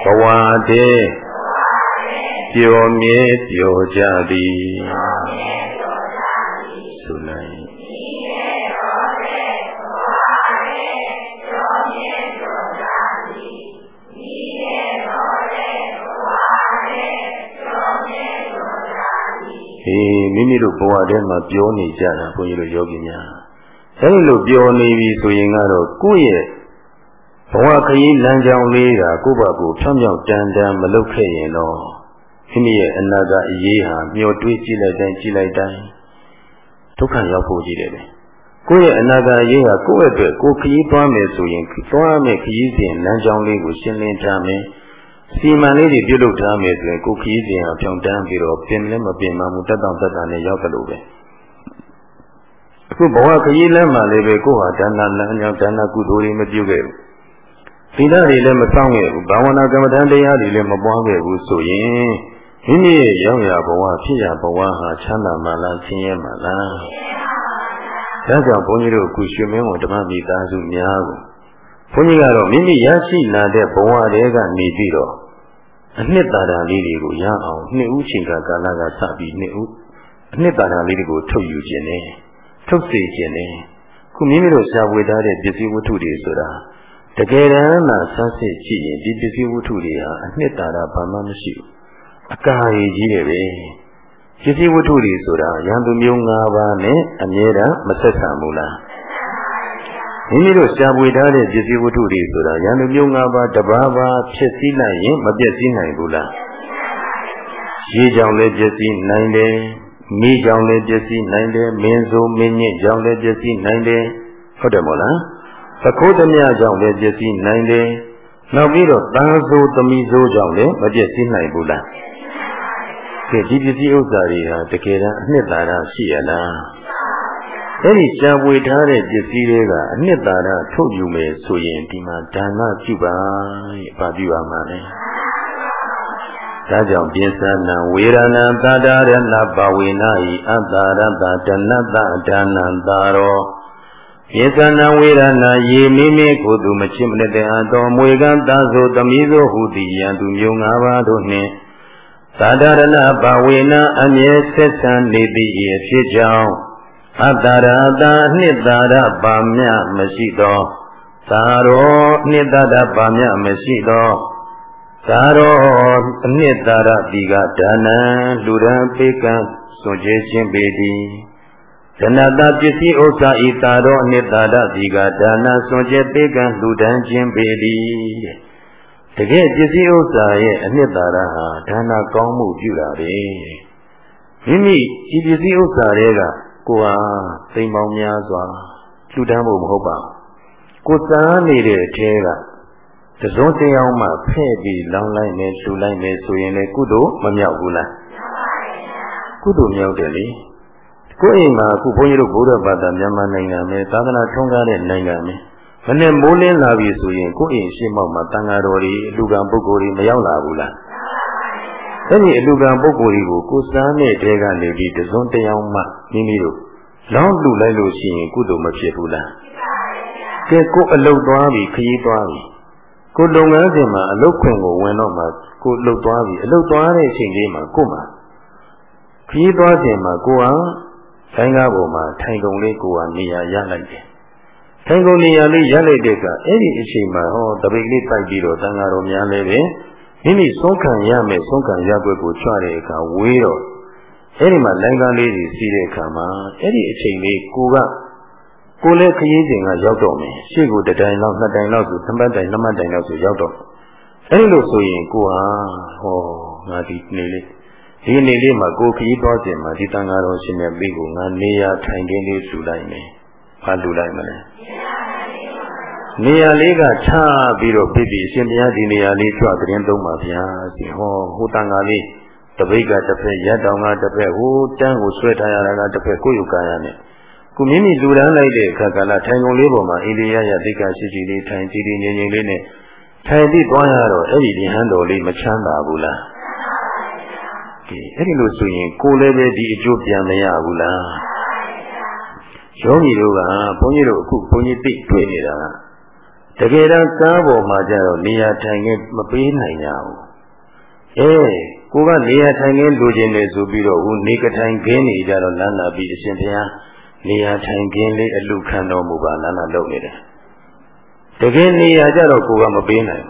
ဘဝတည်းပျော်မြဲပျော်ကြသည် အေးမိမိတို့ဘဝထဲမှာပြောနေကြတာဘုန်းကြီးတို့ယောဂီများအဲဒီလိုပြောနေပြီဆိုရင်ကတော့ကိုယ့်ရဲ့ဘဝခရီးလမ်းကြောင်းလေးကကိုယ့်ဘာကိုဖြောင်းဖြောင်းတန်တန်မလုပ်ခဲ့ရင်တော့မိမိရဲ့အနာဂတ်အရေးဟာမျောတွေးကြည့်လိုက်တိုင်းကြည့်လိုက်တိုင်းဒုက္ခရောက်ဖို့ကြီးတယ်ပဲကိုယ့်ရဲ့အနာဂတ်အရေးဟာကိုယ့်အတွက်ကိုယ်ခရီးသွားမယ်ဆိုရင်သွားမယ်ခရီးစဉ်လမ်းကြောင်းလေးကိုရှင်းလင်းထားမယ် စီမံလေးတွေပြုလုပ်ထားမယ်ဆိုရင်ကိုယ်ခရီးစဉ်ဟာဖြောင်းတန်းပြီးတော့ပြင်လည်းမပြင်မှမူတက်တော့တက်တာနဲ့ရောက်တယ်လို့ပဲအခုဘဝခရီးလမ်းမှာလည်းပဲကိုယ်ဟာဒါနလမ်းကြောင်းဒါနကုသိုလ်တွေမပြုခဲ့ဘူးသီလတွေလည်းမဆောင်ခဲ့ဘူးဘာဝနာကမ္မဋ္ဌာန်းတရားတွေလည်းမပွားခဲ့ဘူးဆိုရင်မိမိရဲ့ရောက်ရဘဝဖြစ်ရဘဝဟာချမ်းသာမှလားဆင်းရဲမှလားဒါကြောင့်ဘုန်းကြီးတို့အခုရွှေမင်းဝန်ဓမ္မမိသားစုများကိုဘုန်းကြီးကတော့မိမိရရှိလာတဲ့ဘဝတွေကနေပြီးတော့ အနှစ်သာရလေးတွေကိုရအောင်နှစ်ဦးချိန်ကာလကစပြီးနှစ်ဦးအနှစ်သာရလေးတွေကိုထုတ်ယူခြင်းနဲ့ထုတ်စေခြင်းနဲ့ခုမိမိတို့ရှားဝေထားတဲ့ပစ္စည်းဝတ္ထုတွေဆိုတာတကယ်တမ်းမှဆန်းစစ်ကြည့်ရင်ဒီပစ္စည်းဝတ္ထုတွေဟာအနှစ်သာရဘာမှမရှိဘူးအကာရည်ကြီးတယ်ပဲပစ္စည်းဝတ္ထုတွေဆိုတာရန်သူမျိုး၅ပါးနဲ့အမြဲတမ်းမဆက်ဆံဘူးလား မိမိတို့ရှားပွေထားတဲ့ပစ္စည်းဝတ္ထုတွေဆိုတာရန်သူမျိုး၅ပါးတပါးပါဖြစ်စည်းနိုင်ရင်မပြည့်စည်နိုင်ဘူးလားရေကြောင့်လည်းပြည့်စည်နိုင်တယ်မိကြောင့်လည်းပြည့်စည်နိုင်တယ်မင်းဆိုမင်းညစ်ကြောင့်လည်းပြည့်စည်နိုင်တယ်ဟုတ်တယ်မို့လားသခိုးသမျှကြောင့်လည်းပြည့်စည်နိုင်တယ်နောက်ပြီးတော့တန်ဆိုသမီးဆိုကြောင့်လည်းမပြည့်စည်နိုင်ဘူးလားကဲဒီပစ္စည်းဥစ္စာတွေဟာတကယ်တမ်းအနှစ်သာရရှိရလား အဲ့ဒီရှားပွေထားတဲ့ပစ္စည်းတွေကအနှစ်သာရထုတ်ယူမယ်ဆိုရင်ဒီမှာဒါနပြုပါရဲ့ဘာပြုပါမှာလဲဒါကြောင့်ပိဿနာဝေရဏသာဒရဏဘဝေနာဤအတ္တရတ္တတဏတ္တဒါနံသာရောယေသနာဝေဒနာယေမိမိကိုသူမချစ်မနတဲ့အားတော်မွေကသာဆိုသမီးသောဟုသည်ယံသူမျိုး၅ပါးတို့နှင့်သာဒရဏဘဝေနအမြဲဆက်ဆံနေသည့်အဖြစ်ကြောင့် အတ္တရာတာနှစ်သာရပါမြမရှိသောသာရောနှစ်သာရပါမြမရှိသောသာရောအနှစ်သာရတိကဒါနံလူရန်ပေကံစွန့်ကြခြင်းပေသည်ဇနတာပစ္စည်းဥစ္စာဤသာရောအနှစ်သာရတိကဒါနစွန့်ကြပေကံလူဒန်းခြင်းပေသည်တကယ်ပစ္စည်းဥစ္စာရဲ့အနှစ်သာရဟာဒါနကောင်းမှုပြုတာပဲမိမိဒီပစ္စည်းဥစ္စာတွေက ကိုဟာသိမ်ပေါင်းများစွာလှူဒန်းဖို့မဟုတ်ပါကိုစားနေတဲ့အထဲကတစုံတယောက်မှဖဲ့ပြီးလောင်းလိုက်နေလှူလိုက်နေဆိုရင်လေကုသိုလ်မမြောက်ဘူးလားကုသိုလ်မြောက်တယ်လေကိုယ်အိမ်မှာအခုဘုန်းကြီးတို့ဘုရားဘာသာမြန်မာနိုင်ငံမှာသာသနာထုံးကားတဲ့နိုင်ငံမှာမနဲ့မိုးလင်းလာပြီဆိုရင်ကိုယ့်အိမ်ရှိမောက်မှာတန်ဃာတော်တွေအလူကံပုဂ္ဂိုလ်တွေမရောက်လာဘူးလား အဲ့ဒီအလူကံပုဂ္ဂိုလ်တွေကိုကိုယ်စားနဲ့တဲကနေပြီးတစုံတယောက်မှမိမိတို့လောင်းလူလိုက်လို့ရှိရင်ကုသိုလ်မဖြစ်ဘူးလားကဲကိုအလုတ်သွားပြီခရီးသွားပြီကိုလုပ်ငန်းစဉ်မှာအလုတ်ခွင်ကိုဝင်တော့မှကိုလုတ်သွားပြီအလုတ်သွားတဲ့အချိန်လေးမှာကို့မှာခရီးသွားချိန်မှာကိုဟာဆိုင်ကားပေါ်မှာထိုင်ကုန်လေးကိုဟာနေရာရလိုက်တယ်ထိုင်ကုန်နေရာလေးရလိုက်တဲ့ကအဲ့ဒီအချိန်မှာဟောတပိတ်လေးတိုက်ပြီးတော့တန်ဃာတော်များလည်းပဲ မိမိဆုံးခံရမယ်ဆုံးခံရွက်ကိုချွတဲ့အခါဝေးတော့အဲ့ဒီမှာလိုင်းကားလေးကြီးစီးတဲ့အခါမှာအဲ့ဒီအချိန်လေးကိုကကိုလည်းခရီးစဉ်ကရောက်တော့မယ်ရှေ့ကိုတတိုင်လောက်နှစ်တိုင်လောက်ဆိုသမတ်တိုင်နှစ်မတ်တိုင်လောက်ဆိုရောက်တော့အဲ့လိုဆိုရင်ကိုဟာဟောငါဒီနေလေးဒီနေလေးမှာကိုခရီးသွားစဉ်မှာဒီတန်ဃာတော်ရှင်ရဲ့မိကိုငါနေရာထိုင်ခင်းလေးထူလိုက်မယ်ဘာထူလိုက်မလဲ နေရာလေးကချပြီးတော့ပြည့်ပြည့်ရှင်ဘုရားဒီနေရာလေးကြွသတင်းသုံးပါဗျာရှင်ဟောဟိုတန်ဃာလေးတပိတ်ကတစ်ဖက်ရက်တောင်ကတစ်ဖက်ဟိုတန်းကိုဆွဲထားရတာကတစ်ဖက်ကိုယ်ယူကာရနဲ့ကိုမိမိလူတန်းလိုက်တဲ့အခါကလည်းထိုင်ကုန်လေးပေါ်မှာအိန္ဒိယရသိက္ခာရှိရှိလေးထိုင်ကြည်ကြည်ငြိမ်ငြိမ်လေးနဲ့ထိုင်ပြီးသွားရတော့အဲ့ဒီဒီဟန်တော်လေးမချမ်းသာဘူးလားကဲအဲ့ဒီလိုဆိုရင်ကိုလည်းပဲဒီအကျိုးပြန်မရဘူးလားယောဂီတို့ကဘုန်းကြီးတို့အခုဘုန်းကြီးသိတွေ့နေတာ တကယ်တော့ကားပေါ်မှာကျတော့နေရာထိုင်ခင်းမပေးနိုင်ကြဘူးအဲကိုကနေရာထိုင်ခင်းလိုချင်တယ်ဆိုပြီးတော့ဟိုနေကထိုင်ခင်းနေကြတော့လမ်းလာပြီးအရှင်ဘုရားနေရာထိုင်ခင်းလေးအလူခံတော်မူပါလမ်းလာလုပ်နေတယ်တကယ်နေရာကြတော့ကိုကမပေးနိုင်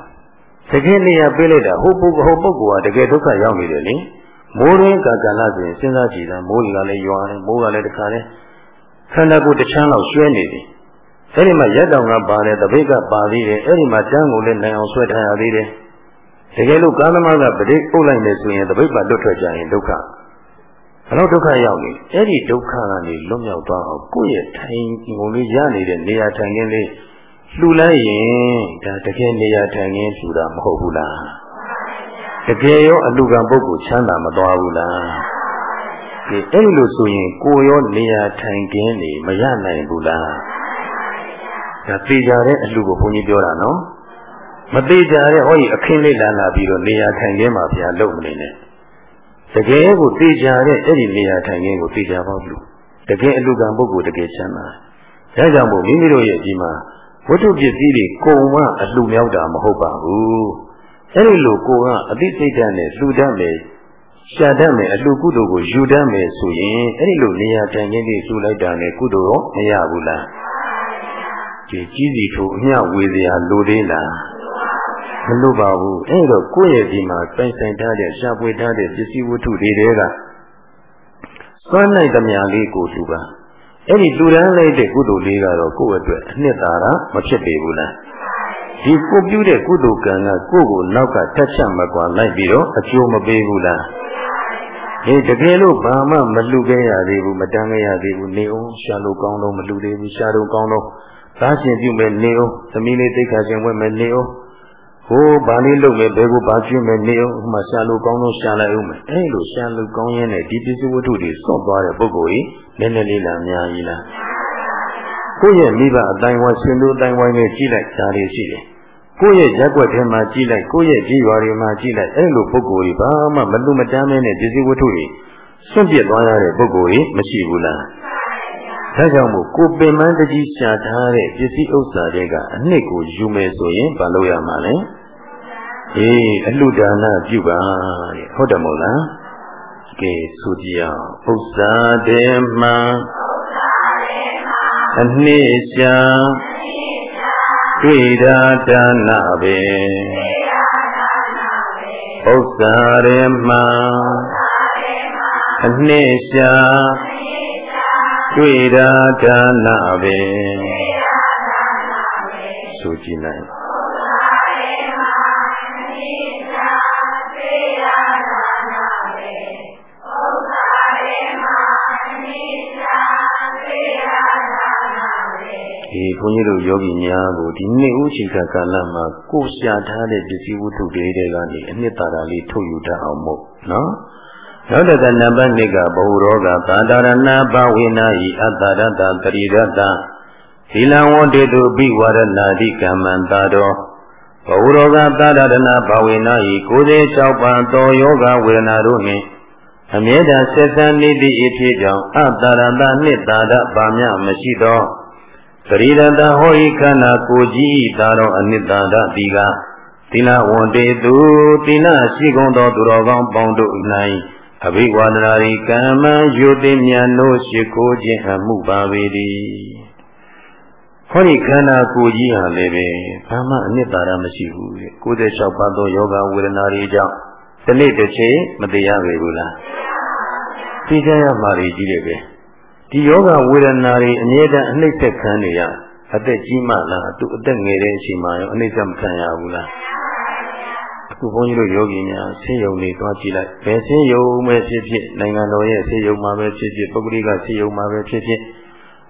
ဘူးတကယ်နေရာပေးလိုက်တာဟိုပုဂ္ဂိုလ်ဟိုပုဂ္ဂိုလ်ကတကယ်ဒုက္ခရောက်နေတယ်လေမိုးရင်းကကလဆိုရင်စဉ်းစားကြည့်တာမိုးကြီးကလည်းရွာတယ်မိုးကလည်းတခါလဲခန္ဓာကိုယ်တစ်ချမ်းလောက်ရွှဲနေတယ် အဲ့ဒီမှာရက်တောင်ကပါတယ်တပိတ်ကပါသေးတယ်အဲ့ဒီမှာကျမ်းကိုလည်းနိုင်အောင်ဆွဲထားရသေးတယ်တကယ်လို့ကာသမားကပဋိပုတ်လိုက်နေဆိုရင်တပိတ်ပါလွတ်ထွက်ကြရင်ဒုက္ခဘယ်တော့ဒုက္ခရောက်နေအဲ့ဒီဒုက္ခကနေလွတ်မြောက်သွားအောင်ကိုယ့်ရဲ့ထိုင်ငုံလေးရနေတဲ့နေရာထိုင်ခင်းလေးလှူလိုက်ရင်ဒါတကယ်နေရာထိုင်ခင်းလှူတာမဟုတ်ဘူးလားတကယ်ရောအလူကံပုဂ္ဂိုလ်ချမ်းသာမသွားဘူးလားဒီအဲ့လိုဆိုရင်ကိုရောနေရာထိုင်ခင်းနေမရနိုင်ဘူးလား ဒါသိကြတဲ့အလှကိုဘုန်းကြီးပြောတာနော်မသိကြတဲ့ဟောဒီအခင်းလေးလာလာပြီးတော့နေရာထိုင်ခင်းမှာဘုရားလုပ်မနေနဲ့တကယ်ကိုသိကြတဲ့အဲ့ဒီနေရာထိုင်ခင်းကိုသိကြပါဘူးတကယ်အလူကံပုဂ္ဂိုလ်တကယ်ချမ်းသာဒါကြောင့်မို့မိမိတို့ရဲ့ဒီမှာဝတ္ထုပစ္စည်းတွေကုံမအလှမြောက်တာမဟုတ်ပါဘူးအဲ့ဒီလိုကိုကအသိစိတ်ဓာတ်နဲ့လှူတတ်မယ်ရှာတတ်မယ်အလှကုသိုလ်ကိုယူတတ်မယ်ဆိုရင်အဲ့ဒီလိုနေရာထိုင်ခင်းတွေလှူလိုက်တာနဲ့ကုသိုလ်ရောမရဘူးလား ဒီကြီးစီထိုအမျှဝေစရာလိုသေးလားမလိုပါဘူးအဲ့တော့ကိုယ့်ရဲ့ဒီမှာစိုင်ဆိုင်ထားတဲ့ရှားပွေထားတဲ့ပစ္စည်းဝတ္ထုတွေတဲကစွမ်းနိုင်သမျှလေးကိုလူပါအဲ့ဒီလူတန်းလိုက်တဲ့ကုသိုလ်လေးကတော့ကိုယ့်အတွက်အနှစ်သာရမဖြစ်ပေဘူးလားဒီကိုပြုတဲ့ကုသိုလ်ကံကကိုယ့်ကိုနောက်ကတက်ချက်မကွာလိုက်ပြီးတော့အကျိုးမပေးဘူးလားဒီတကယ်လို့ဘာမှမလူခဲ့ရသေးဘူးမတန်းခဲ့ရသေးဘူးနေအောင်ရှာလို့ကောင်းတော့မလူသေးဘူးရှာလို့ကောင်းတော့ သားရှင်ပြုမယ်နေအောင်သမီးလေးသိခါရှင်ဝဲမယ်နေအောင်ဟိုဘာလေးလုပ်မယ်ဘယ်ကိုဘာကျွမယ်နေအောင်ဥမာရှာလို့ကောင်းတော့ရှာလိုက်ဦးမယ်အဲ့လိုရှာလို့ကောင်းရင်လည်းဒီပစ္စည်းဝတ္ထုတွေစွန့်သွားတဲ့ပုဂ္ဂိုလ်ကြီးနည်းနည်းလေးလားအများကြီးလားကိုယ့်ရဲ့မိဘအတိုင်းဝိုင်းရှင်တို့အတိုင်းဝိုင်းနဲ့ကြည့်လိုက်ဒါလေးရှိတယ်ကိုယ့်ရဲ့ရက်ွက်ထဲမှာကြည့်လိုက်ကိုယ့်ရဲ့ကြည်ရွာတွေမှာကြည့်လိုက်အဲ့လိုပုဂ္ဂိုလ်ကြီးဘာမှမလူမတမ်းမဲနဲ့ပစ္စည်းဝတ္ထုတွေစွန့်ပြစ်သွားရတဲ့ပုဂ္ဂိုလ်ကြီးမရှိဘူးလား ဒါကြောင့်မို့ကိုပင်မတကြီးရှာထားတဲ့ပစ္စည်းဥစ္စာတွေကအနှစ်ကိုယူမယ်ဆိုရင်ဘာလုပ်ရမှာလဲအေးအလှဒါနပြုပါတဲ့ဟုတ်တယ်မို့လားကဲဆိုကြအောင်ဥစ္စာတေမံအနှစ်ရှာတွေ့တာဒါနပဲဥစ္စာရေမံအနှစ်ရှာ တွေ့တာဒါနပဲဆိုကြည့်လိုက်ဒီဘုန်းကြီးတို့ယောဂီများကိုဒီနေ့ဥချိန်ကာလမှာကိုရှာထားတဲ့ပစ္စည်းဝတ္ထုတွေတွေကနေအနှစ်သာရလေးထုတ်ယူတတ်အောင်မို့နော် နောက်တစ်ခါနံပါတ်2ကဘဝရောဂသာဒရဏဘဝိနာဤအတ္တရတ္တတရိရတ္တသီလဝန္တေတုပိဝရဏာတိကမ္မန္တာတော်ဘဝရောဂသာဒရဏဘဝိနာဤ96ပါးသောယောဂဝေဒနာတို့နှင့်အမြဲတမ်းဆက်ဆံနေသည့်အဖြစ်ကြောင့်အတ္တရတ္တနှင့်တာဒပါမြမရှိသောသရိရတဟောဤခန္ဓာကိုကြီးသာတော်အနိတ္တဒတိကသီလဝန္တေတုသီလရှိကုန်သောသူတော်ကောင်းပေါင်းတို့၌ အဘိဝါဒနာရီကမ္မယုတိမြတ်တို့ရှိခိုးခြင်းအမှုပါပေသည်ဟောဒီခန္ဓာကိုယ်ကြီးဟာလည်းပဲဘာမှအနှစ်သာရမရှိဘူးလေ96ပါးသောယောဂဝေဒနာတွေကြောင့်ဒီနေ့တစ်ချိန်မတရားပဲဘူးလားသိကြရမှာကြီးတယ်ပဲဒီယောဂဝေဒနာတွေအမြဲတမ်းအနှိမ့်သက်ခံနေရအသက်ကြီးမှလားသူအသက်ငယ်တဲ့အချိန်မှာရောအနှိမ့်သက်မခံရဘူးလားအ ခုဘုန်းကြီးတို့ယောဂီများဆေးရုံတွေသွားကြည့်လိုက်ဘယ်ဆေးရုံပဲဖြစ်ဖြစ်နိုင်ငံတော်ရဲ့ဆေးရုံမှာပဲဖြစ်ဖြစ်ပုဂ္ဂလိကဆေးရုံမှာပဲဖြစ်ဖြစ်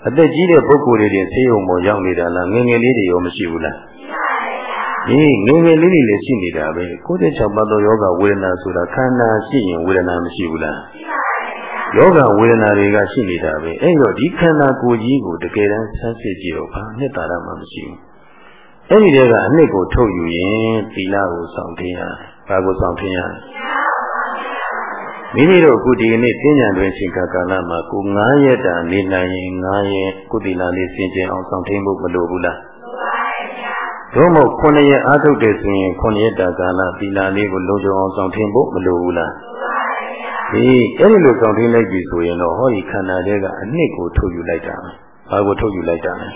အသက်ကြီးတဲ့ပုဂ္ဂိုလ်တွေဆေးရုံပေါ်ရောက်နေတာလားငယ်ငယ်လေးတွေရောမရှိဘူးလားဒီငယ်ငယ်လေးတွေလည်းရှိနေတာပဲ96ပါးသောယောဂဝေဒနာဆိုတာခန္ဓာရှိရင်ဝေဒနာမရှိဘူးလားယောဂဝေဒနာတွေကရှိနေတာပဲအဲ့တော့ဒီခန္ဓာကိုယ်ကြီးကိုတကယ်တမ်းဆန်းစစ်ကြည့်တော့ဘာနှစ်သာရမှမရှိဘူး အဲ့ဒီတည်းကအနှစ်ကိုထုတ်ယူရင်သီလကိုဆောင်ထင်းရတယ်ဘာကိုဆောင်ထင်းရလဲမိမိတို့အခုဒီနေ့ပြညာတွင်ချိန်ကာလမှာကို9ရက်တာနေနိုင်ရင်9ရက်ကုသီလလေးစင်ကြင်အောင်ဆောင်ထင်းဖို့မလိုဘူးလားတို့မို့9ရက်အားထုတ်တယ်ဆိုရင်9ရက်တာကာလသီလလေးကိုလုံခြုံအောင်ဆောင်ထင်းဖို့မလိုဘူးလားဒီအဲ့ဒီလိုဆောင်ထင်းလိုက်ပြီဆိုရင်တော့ဟောဒီခန္ဓာတွေကအနှစ်ကိုထုတ်ယူလိုက်တာဘာကိုထုတ်ယူလိုက်တာလဲ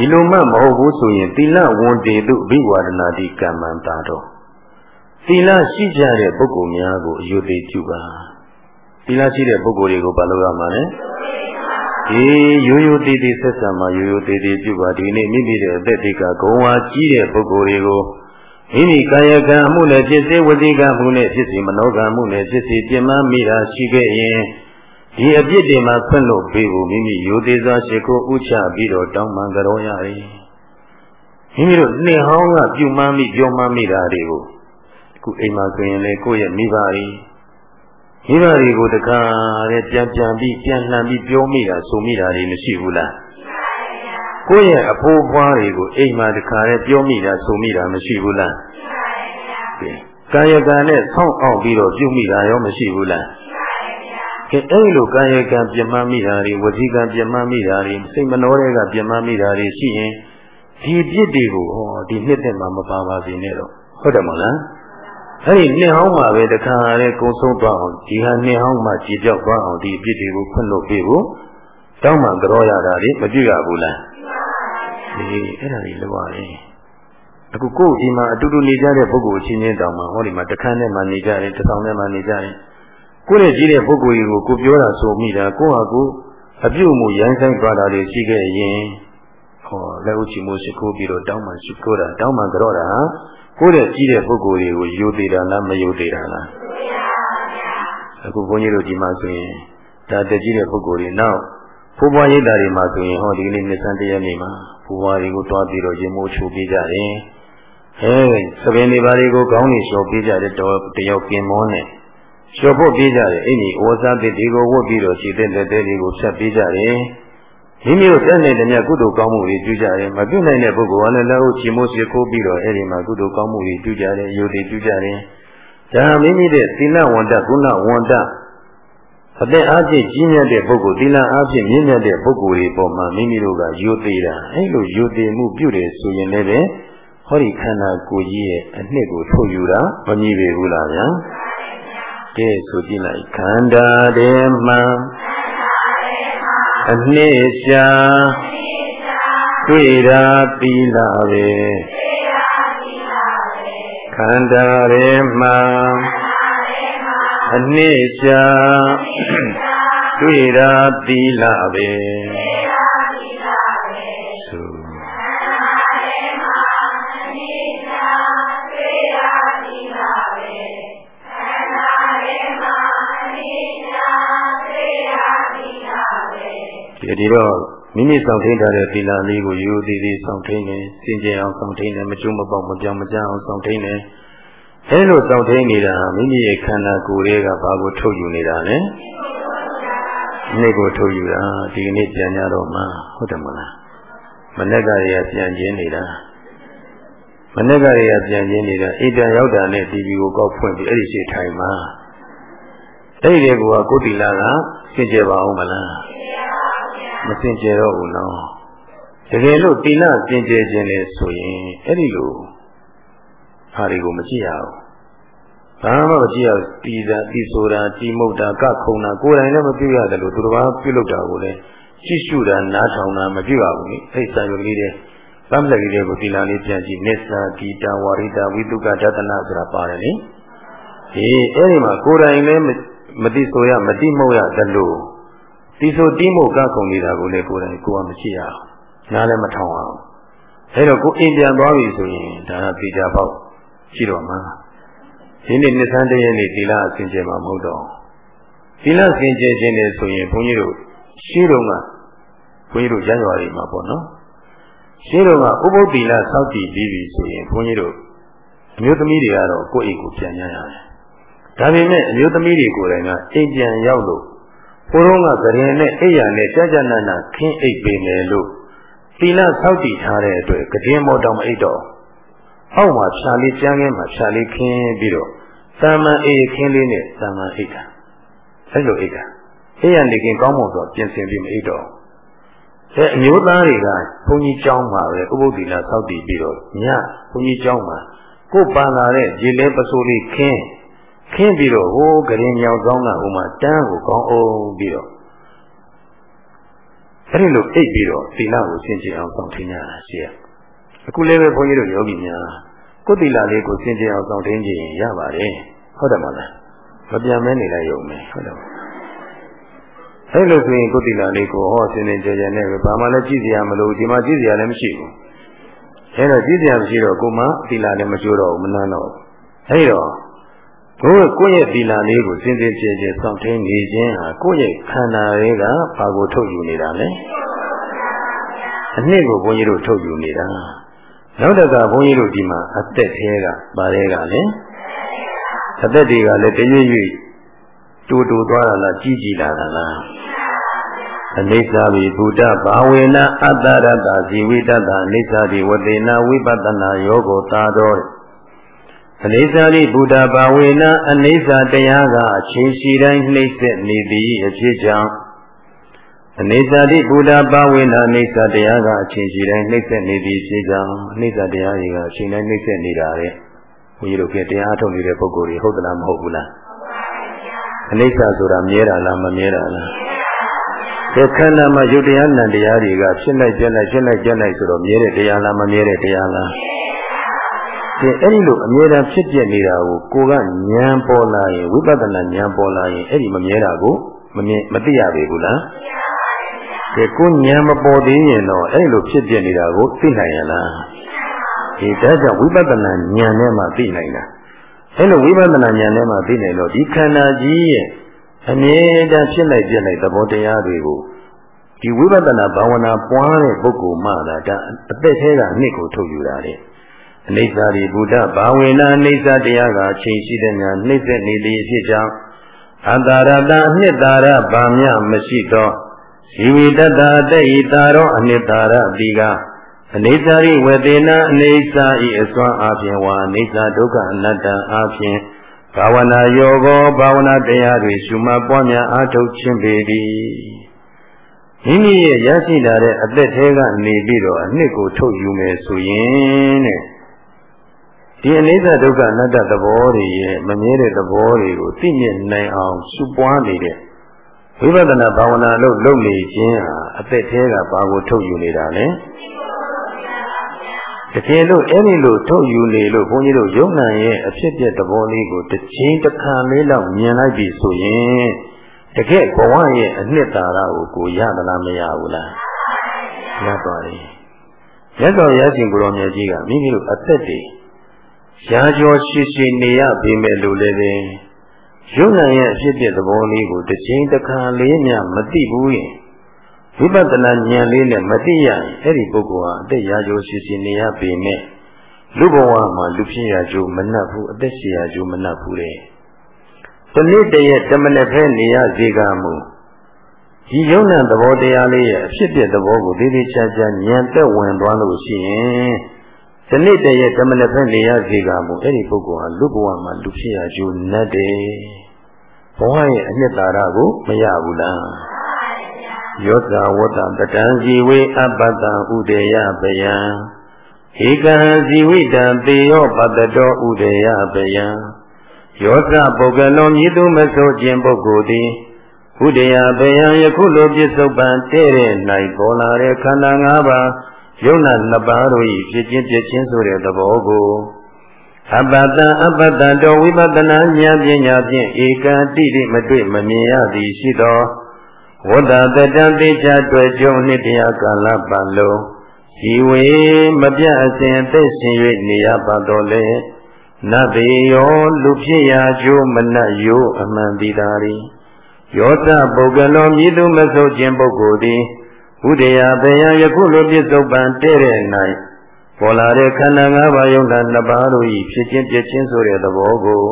ဒီလိုမှမဟုတ်ဘူးဆိုရင်သီလဝန်တေတုဘိဝါဒနာတိကမ္မန္တာတော်သီလရှိကြတဲ့ပုဂ္ဂိုလ်များကိုအယုသိပြုပါသီလရှိတဲ့ပုဂ္ဂိုလ်တွေကိုဘာလုပ်ရမှာလဲဒီရိုးရိုးတည်တည်ဆက်ဆံမှာရိုးရိုးတည်တည်ပြုပါဒီနေ့မိမိရဲ့အသက်တွေကဂုံဝါကြီးတဲ့ပုဂ္ဂိုလ်တွေကိုမိမိကာယကံအမှုနဲ့ဖြစ်စေဝတိကံမှုနဲ့ဖြစ်စေမနောကံမှုနဲ့ဖြစ်စေပြင်းမမိတာရှိခဲ့ရင် ဒီအပြစ်တွေမှာခွင့်လို့ပေးဖို့မိမိရိုသေစွာရှိခိုးဥချပြီးတော့တောင်းပန်ကြတော်ရတယ်မိမိတို့နှင်ဟောင်းကပြုမှန်းမိပြောမှန်းမိတာတွေကိုခုအိမ်မှာဆိုရင်လေကိုယ့်ရဲ့မိဘတွေမိဘတွေကိုတခါတဲ့ပြန်ပြန်ပြီးပြန်လှန်ပြီးပြောမိတာဆိုမိတာတွေမရှိဘူးလားကိုယ့်ရဲ့အဖိုးဖွားတွေကိုအိမ်မှာတခါတဲ့ပြောမိတာဆိုမိတာမရှိဘူးလားကာယကံနဲ့ဆောင်းအောင်ပြီးတော့ပြုမိတာရောမရှိဘူးလား ကဲအဲ့လိုကာယကံပြမမိတာတွေဝစီကံပြမမိတာတွေစိတ်မနှောတဲ့ကပြမမိတာတွေရှိရင်ဒီပြစ်တွေကိုဟောဒီနှစ်သက်မှာမပါပါစေနဲ့တော့ဟုတ်တယ်မဟုတ်လားအဲ့ဒီနှစ်ဟောင်းမှာပဲတခါလေကုံဆုံးသွားအောင်ဒီဟာနှစ်ဟောင်းမှာကြည်ပြောက်သွားအောင်ဒီအပြစ်တွေကိုခွင့်လို့ပေးဖို့တောင်းမှကြောရတာတွေမပြည့်ရဘူးလားအေးအဲ့ဒါတွေလောရတယ်အခုကိုယ်ဒီမှာအတူတူနေကြတဲ့ပုဂ္ဂိုလ်ချင်းချင်းတောင်မှဟောဒီမှာတခန်းထဲမှာနေကြတယ်တစ်ဆောင်ထဲမှာနေကြတယ် ကိုယ့်ရဲ့ကြီးတဲ့ပုဂ္ဂိုလ်ကြီးကိုကိုပြောတာဆိုမိတာကိုယ့်ဟာကိုအပြုတ်မှုရိုင်းဆိုင်သွားတာတွေရှိခဲ့ရင်ဟောလက်ဥချီမှုရှိခိုးပြီးတော့တောင်းမှရှိခိုးတာတောင်းမှကြောတာကိုယ့်ရဲ့ကြီးတဲ့ပုဂ္ဂိုလ်တွေကိုယူသေးတာလားမယူသေးတာလားအခုဘုန်းကြီးတို့ဒီမှာဆိုရင်ဒါတကြီးတဲ့ပုဂ္ဂိုလ်တွေနောက်ဘုရားရိပ်တာတွေမှာဆိုရင်ဟောဒီကနေ့မြတ်စံတရားနေ့မှာဘုရားတွေကိုတွားပြီးတော့ရင်မိုးချိုးပေးကြတယ်အဲသဘင်တွေဘာတွေကိုကောင်းနေလျှော်ပေးကြတဲ့တော်တယောက်ကင်မောနဲ့ လျှော်ဖို့ပေးကြတယ်အဲ့ဒီဩဇာတိတွေကိုဝတ်ပြီးတော့ခြေတဲ့လက်သေးတွေကိုဖြတ်ပေးကြတယ်မိမိတို့တက်နေတဲ့မြတ်ကုသိုလ်ကောင်းမှုတွေပြုကြတယ်မပြုနိုင်တဲ့ပုဂ္ဂိုလ်ကလည်းလက်ဟုတ်ချီမိုးစီခိုးပြီးတော့အဲ့ဒီမှာကုသိုလ်ကောင်းမှုတွေပြုကြတယ်ယုတ်တွေပြုကြတယ်ဒါမိမိတဲ့သီလဝန္တကုဏဝန္တအသက်အားဖြင့်ကြီးမြတ်တဲ့ပုဂ္ဂိုလ်သီလအားဖြင့်မြင့်မြတ်တဲ့ပုဂ္ဂိုလ်တွေပေါ်မှာမိမိတို့ကယုသေးတာအဲလိုယုသေးမှုပြုတယ်ဆိုရင်လည်းဟောဒီခန္ဓာကိုယ်ကြီးရဲ့အနှစ်ကိုထုတ်ယူတာမမြည်ပေဘူးလားဗျာ ကဲဆိုကြည့်လိုက်ခန္ဓာတေမှအနှစ်ရှာတွေ့တာသီလပဲခန္ဓာရေမှအနှစ်ရှာတွေ့တာသီလပဲ ဒီတော့မိမိဆောင်ထိန်ထားတဲ့သီလလေးကိုရိုးသေးသေးဆောင်ထိန်နေစင်ကြယ်အောင်ဆောင်ထိန်နေမကျုံမပေါက်မပြောင်းမကြအောင်ဆောင်ထိန်နေအဲလိုဆောင်ထိန်နေတာမိမိရဲ့ခန္ဓာကိုယ်တွေကဘာကိုထုတ်ယူနေတာလဲနေ့ကိုထုတ်ယူတာဒီကနေ့ပြန်ကြတော့မှဟုတ်တယ်မလားမနေ့ကရေပြန်ကျင်းနေတာမနေ့ကရေပြန်ကျင်းနေတာအိတန်ရောက်တာနဲ့တီဗီကိုကောက်ဖွင့်ပြီးအဲ့ဒီရှိထိုင်မှာအဲ့ဒီတွေကကိုတိလာကစင်ကြယ်ပါအောင်မလား မစင်ကြယ်တော့ဘူးနော်တကယ်လို့တိလစင်ကြယ်ခြင်းလေဆိုရင်အဲ့ဒီလိုဟာတွေကိုမကြည့်ရဘူးဘာမှမကြည့်ရဘူးတီတာတီဆိုတာတီမုတ်တာကခုံတာကိုယ်တိုင်လည်းမပြုရတယ်လို့သူတော်ဘာပြုလုပ်တာကိုလည်းကြည့်ရှုတာနားထောင်တာမပြုရဘူးလေအဲ့ဆံယုတ်ကလေးတဲ့ဗမ်းလက်ကြီးတွေကိုတီလာလေးပြန်ကြည့်နစ္စာဂီတာဝါရိတာဝိတုကဒသနာဆိုတာပါတယ်လေဒီအဲ့ဒီမှာကိုယ်တိုင်လည်းမသိဆိုရမသိမဟုတ်ရသလို ဒီဆိုတိမို့ကခုံနေတာကိုလည်းကိုယ်တိုင်ကိုယ်ကမရှိရအောင်နားလည်းမထောင်အောင်အဲတော့ကိုအိမ်ပြန်သွားပြီဆိုရင်ဒါကပေကြပေါက်ရှိတော့မှာဒီနေ့နှစ်ဆန်းတည်းရဲ့နေ့သီလအစဉ်ကျေမှာမဟုတ်တော့သီလစင်ကြယ်ခြင်းနဲ့ဆိုရင်ဘုန်းကြီးတို့ရှိတော့ကဘုန်းကြီးတို့ရရွာတွေမှာပေါ့နော်ရှိတော့ကဥပုသ္တိလစောက်တည်ပြီးပြီဆိုရင်ဘုန်းကြီးတို့အမျိုးသမီးတွေကတော့ကိုယ့်အိမ်ကိုပြန်ကြရတယ်ဒါပေမဲ့အမျိုးသမီးတွေကိုယ်တိုင်ကအိမ်ပြန်ရောက်လို့ ဘုရုံးကကရင်နဲ့အိယာနဲ့ကြာကြာနာနာခင်းအိပ်ပေမယ်လို့သီလဆောက်တည်ထားတဲ့အတွက်ကရင်မောတောင်မအိပ်တော့အောက်မှာဖြာလေးကျန်းကင်းမှာဖြာလေးခင်းပြီးတော့သာမန်အိခင်းလေးနဲ့သာမန်အိပ်တာအဲ့လိုအိပ်တာအိယာနေခင်ကောင်းမွန်စွာပြင်ဆင်ပြီးမအိပ်တော့အဲအမျိုးသားတွေကဘုန်းကြီးကျောင်းမှာပဲဥပုသ္တိလဆောက်တည်ပြီးတော့ညဘုန်းကြီးကျောင်းမှာကိုပန်လာတဲ့ရေလဲပစိုးလေးခင်း ခင်းပြီးတော့ဟိုးကရင်မြောင်ဆောင်ကဟိုမှာတန်းကိုကောင်းအောင်ပြီးတော့အဲ့ဒီလိုအိပ်ပြီးတော့သီလကိုဆင်ခြင်အောင်ဆောင်ထင်းကြတာရှိရအခုလည်းပဲဘုန်းကြီးတို့ယောဂီများကိုယ်သီလလေးကိုဆင်ခြင်အောင်ဆောင်ထင်းကြရင်ရပါတယ်ဟုတ်တယ်မလားမပြန်မဲနေလိုက်ရုံပဲဟုတ်တယ်အဲ့လိုဆိုရင်ကိုယ်သီလလေးကိုဟောဆင်ခြင်ကြကြနဲ့ပဲဘာမှလည်းကြည့်စရာမလိုဒီမှာကြည့်စရာလည်းမရှိဘူးအဲ့တော့ကြည့်စရာမရှိတော့ကိုမှသီလလည်းမကျိုးတော့ဘူးမနှမ်းတော့ဘူးအဲ့တော့ ကိုယ်ကိုယ့်ရဲ့သီလလေးကိုစင်စစ်ကြဲကြဲစောင့်ထိန်နေခြင်းဟာကိုယ့်ရဲ့ခန္ဓာလေးကဘာကိုထုတ်ယူနေတာလဲအနှစ်ကိုဘုန်းကြီးတို့ထုတ်ယူနေတာနောက်တကဘုန်းကြီးတို့ဒီမှာအသက်သေးကဘာလဲကလဲအသက်တွေကလည်းတရွေ့ရွေ့တူတူသွားတာလားကြီးကြီးလာတာလားအနိစ္စဝိဘုဒ္ဓဘာဝေနအတ္တရတ္တဇီဝိတ္တအနိစ္စတိဝတေနဝိပဿနာယောဂောသာတော် အနိစ္စရိဘုဒ္ဓဘာဝေနအနိစ္စတရားကအချိန်ရှိတိုင်းနှိမ့်ဆက်နေသည်အဖြစ်ကြောင့်အနိစ္စတိဘုဒ္ဓဘာဝေနအနိစ္စတရားကအချိန်ရှိတိုင်းနှိမ့်ဆက်နေသည်ဖြစ်ကြောင်းအနိစ္စတရားတွေကအချိန်တိုင်းနှိမ့်ဆက်နေတာတဲ့ဘုရားတို့ကတရားထုတ်နေတဲ့ပုဂ္ဂိုလ်တွေဟုတ်သလားမဟုတ်ဘူးလားအနိစ္စဆိုတာမြဲတာလားမမြဲတာလားဒီခန္ဓာမှာယုတ်တရားနံတရားတွေကဖြစ်လိုက်ပြက်လိုက်ဖြစ်လိုက်ပြက်လိုက်ဆိုတော့မြဲတဲ့တရားလားမမြဲတဲ့တရားလား ဒီအဲ့ဒီလိုအမြဲတမ်းဖြစ်ပြနေတာကိုကိုကဉာဏ်ပေါ်လာရင်ဝိပဿနာဉာဏ်ပေါ်လာရင်အဲ့ဒီမမြဲတာကိုမမြင်မသိရပေဘူးလားဒီကိုဉာဏ်မပေါ်သေးရင်တော့အဲ့ဒီလိုဖြစ်ပြနေတာကိုသိနိုင်ရလားဒီဒါကြောင့်ဝိပဿနာဉာဏ်နဲ့မှသိနိုင်တာအဲ့လိုဝိပဿနာဉာဏ်နဲ့မှသိနိုင်တော့ဒီခန္ဓာကြီးရဲ့အမြဲတမ်းဖြစ်လိုက်ပြလိုက်သဘောတရားတွေကိုဒီဝိပဿနာဘာဝနာပွားတဲ့ပုဂ္ဂိုလ်မှသာဒါအသက်သေးကအနှစ်ကိုထုတ်ယူတာတဲ့ အနိစ္စရိဘုဒ္ဓဘာဝေနအနိစ္စတရားကအချိန်ရှိတဲ့များနှိမ့်သက်နေသည်ဖြစ်ကြောင်းအတ္တရတအနှစ်သာရဗာမြမရှိသောဇီဝိတတတေဤတာရောအနှစ်သာရတိကအနိစ္စရိဝေသေနအနိစ္စဤအစွမ်းအပြင်ဝါအနိစ္စဒုက္ခအနတ္တအပြင်ဘာဝနာယောဂဘာဝနာတရားတွေရှုမှတ်ပွားများအားထုတ်ခြင်းပေသည်မိမိရဲ့ရရှိလာတဲ့အသက်သေးကနေပြီးတော့အနှစ်ကိုထုတ်ယူမယ်ဆိုရင်တဲ့ ဒီအနိစ္စဒုက္ခအနတ္တသဘောတွေရဲ့မမြဲတဲ့သဘောတွေကိုသိမြင်နိုင်အောင်ရှုပွားနေတဲ့ဝိပဿနာဘာဝနာလို့လုပ်နေခြင်းဟာအသက်သေးကဘာကိုထုတ်ယူနေတာလဲတကယ်လို့အဲ့ဒီလိုထုတ်ယူနေလို့ဘုန်းကြီးတို့ယုံနာရဲ့အဖြစ်ပြက်သဘောလေးကိုတစ်ချိန်တစ်ခါလေးလောက်မြင်လိုက်ပြီဆိုရင်တကယ်ဘဝရဲ့အနှစ်သာရကိုကိုရသလားမရဘူးလားရသွားတယ်ရသော်ရရှင်ကိုရောမြတ်ကြီးကမိမိတို့အသက်တွေ ရာကျော်ရှိရှိနေရပြီမဲ့လို့လည်းပဲယုံနာရဲ့အဖြစ်ပြက်သဘောလေးကိုတစ်ချိန်တစ်ခါလေးမျှမသိဘူးရင်ဝိပဿနာဉာဏ်လေးနဲ့မသိရရင်အဲ့ဒီပုဂ္ဂိုလ်ဟာအသက်ရာကျော်ရှိရှိနေရပေမဲ့လူဘဝမှာလူဖြစ်ရာကျိုးမနှက်ဘူးအသက်ရှင်ရာကျိုးမနှက်ဘူးတဲ့တနေ့တည်းတမနဲ့ဖဲနေရစေကမူဒီယုံနာသဘောတရားလေးရဲ့အဖြစ်ပြသဘောကိုသေးသေးချာချာဉာဏ်သက်ဝင်သွားလို့ရှိရင် ဒီနေ့တည်းတမနဲ့ဖဲနေရစေကမူအဲ့ဒီပုဂ္ဂိုလ်ဟာလူဘဝမှာလူဖြစ်ရာကျိုးနှက်တယ်ဘဝရဲ့အနှစ်သာရကိုမရဘူးလားယောဇဝတ္တပတံဇီဝေအပတ္တဥဒေယပယံဧကံဇီဝိတံတေယောပတ္တတောဥဒေယပယံယောဇပုဂ္ဂလောမြည်သူမဆိုခြင်းပုဂ္ဂိုလ်သည်ဥဒေယပယံယခုလိုပြစ္ဆုတ်ပံတဲ့တဲ့၌ပေါ်လာတဲ့ခန္ဓာ၅ပါး ယုံနာနှစ်ပါးတို့၏ဖြစ်ခြင်းပြခြင်းဆိုတဲ့သဘောကိုအပတ္တအပတ္တတောဝိပဿနာဉာဏ်ပညာဖြင့်ဧကတိတိမတွေ့မမြင်ရသည်ရှိသောဝတ္တတတံတိချတွေ့ကြုံနှစ်တရားကာလပတ်လုံးဒီဝေမပြတ်အစဉ်အသက်ရှင်၍နေရပါတော်လေနတ်ပေယောလူဖြစ်ရာကျိုးမနတ်ယောအမှန်တိသာရီယောသပုဂ္ဂလောမြည်သူမဆုတ်ခြင်းပုဂ္ဂိုလ်သည် ဘုဒ္ဓရာဘယံယခုလိုပြစ္ဆုတ်ပံတဲ့တဲ့၌ပေါ်လာတဲ့ခန္ဓာ၅ပါးယုံနာနှစ်ပါးတို့၏ဖြစ်ခြင်းပြခြင်းဆိုတဲ့သဘောကို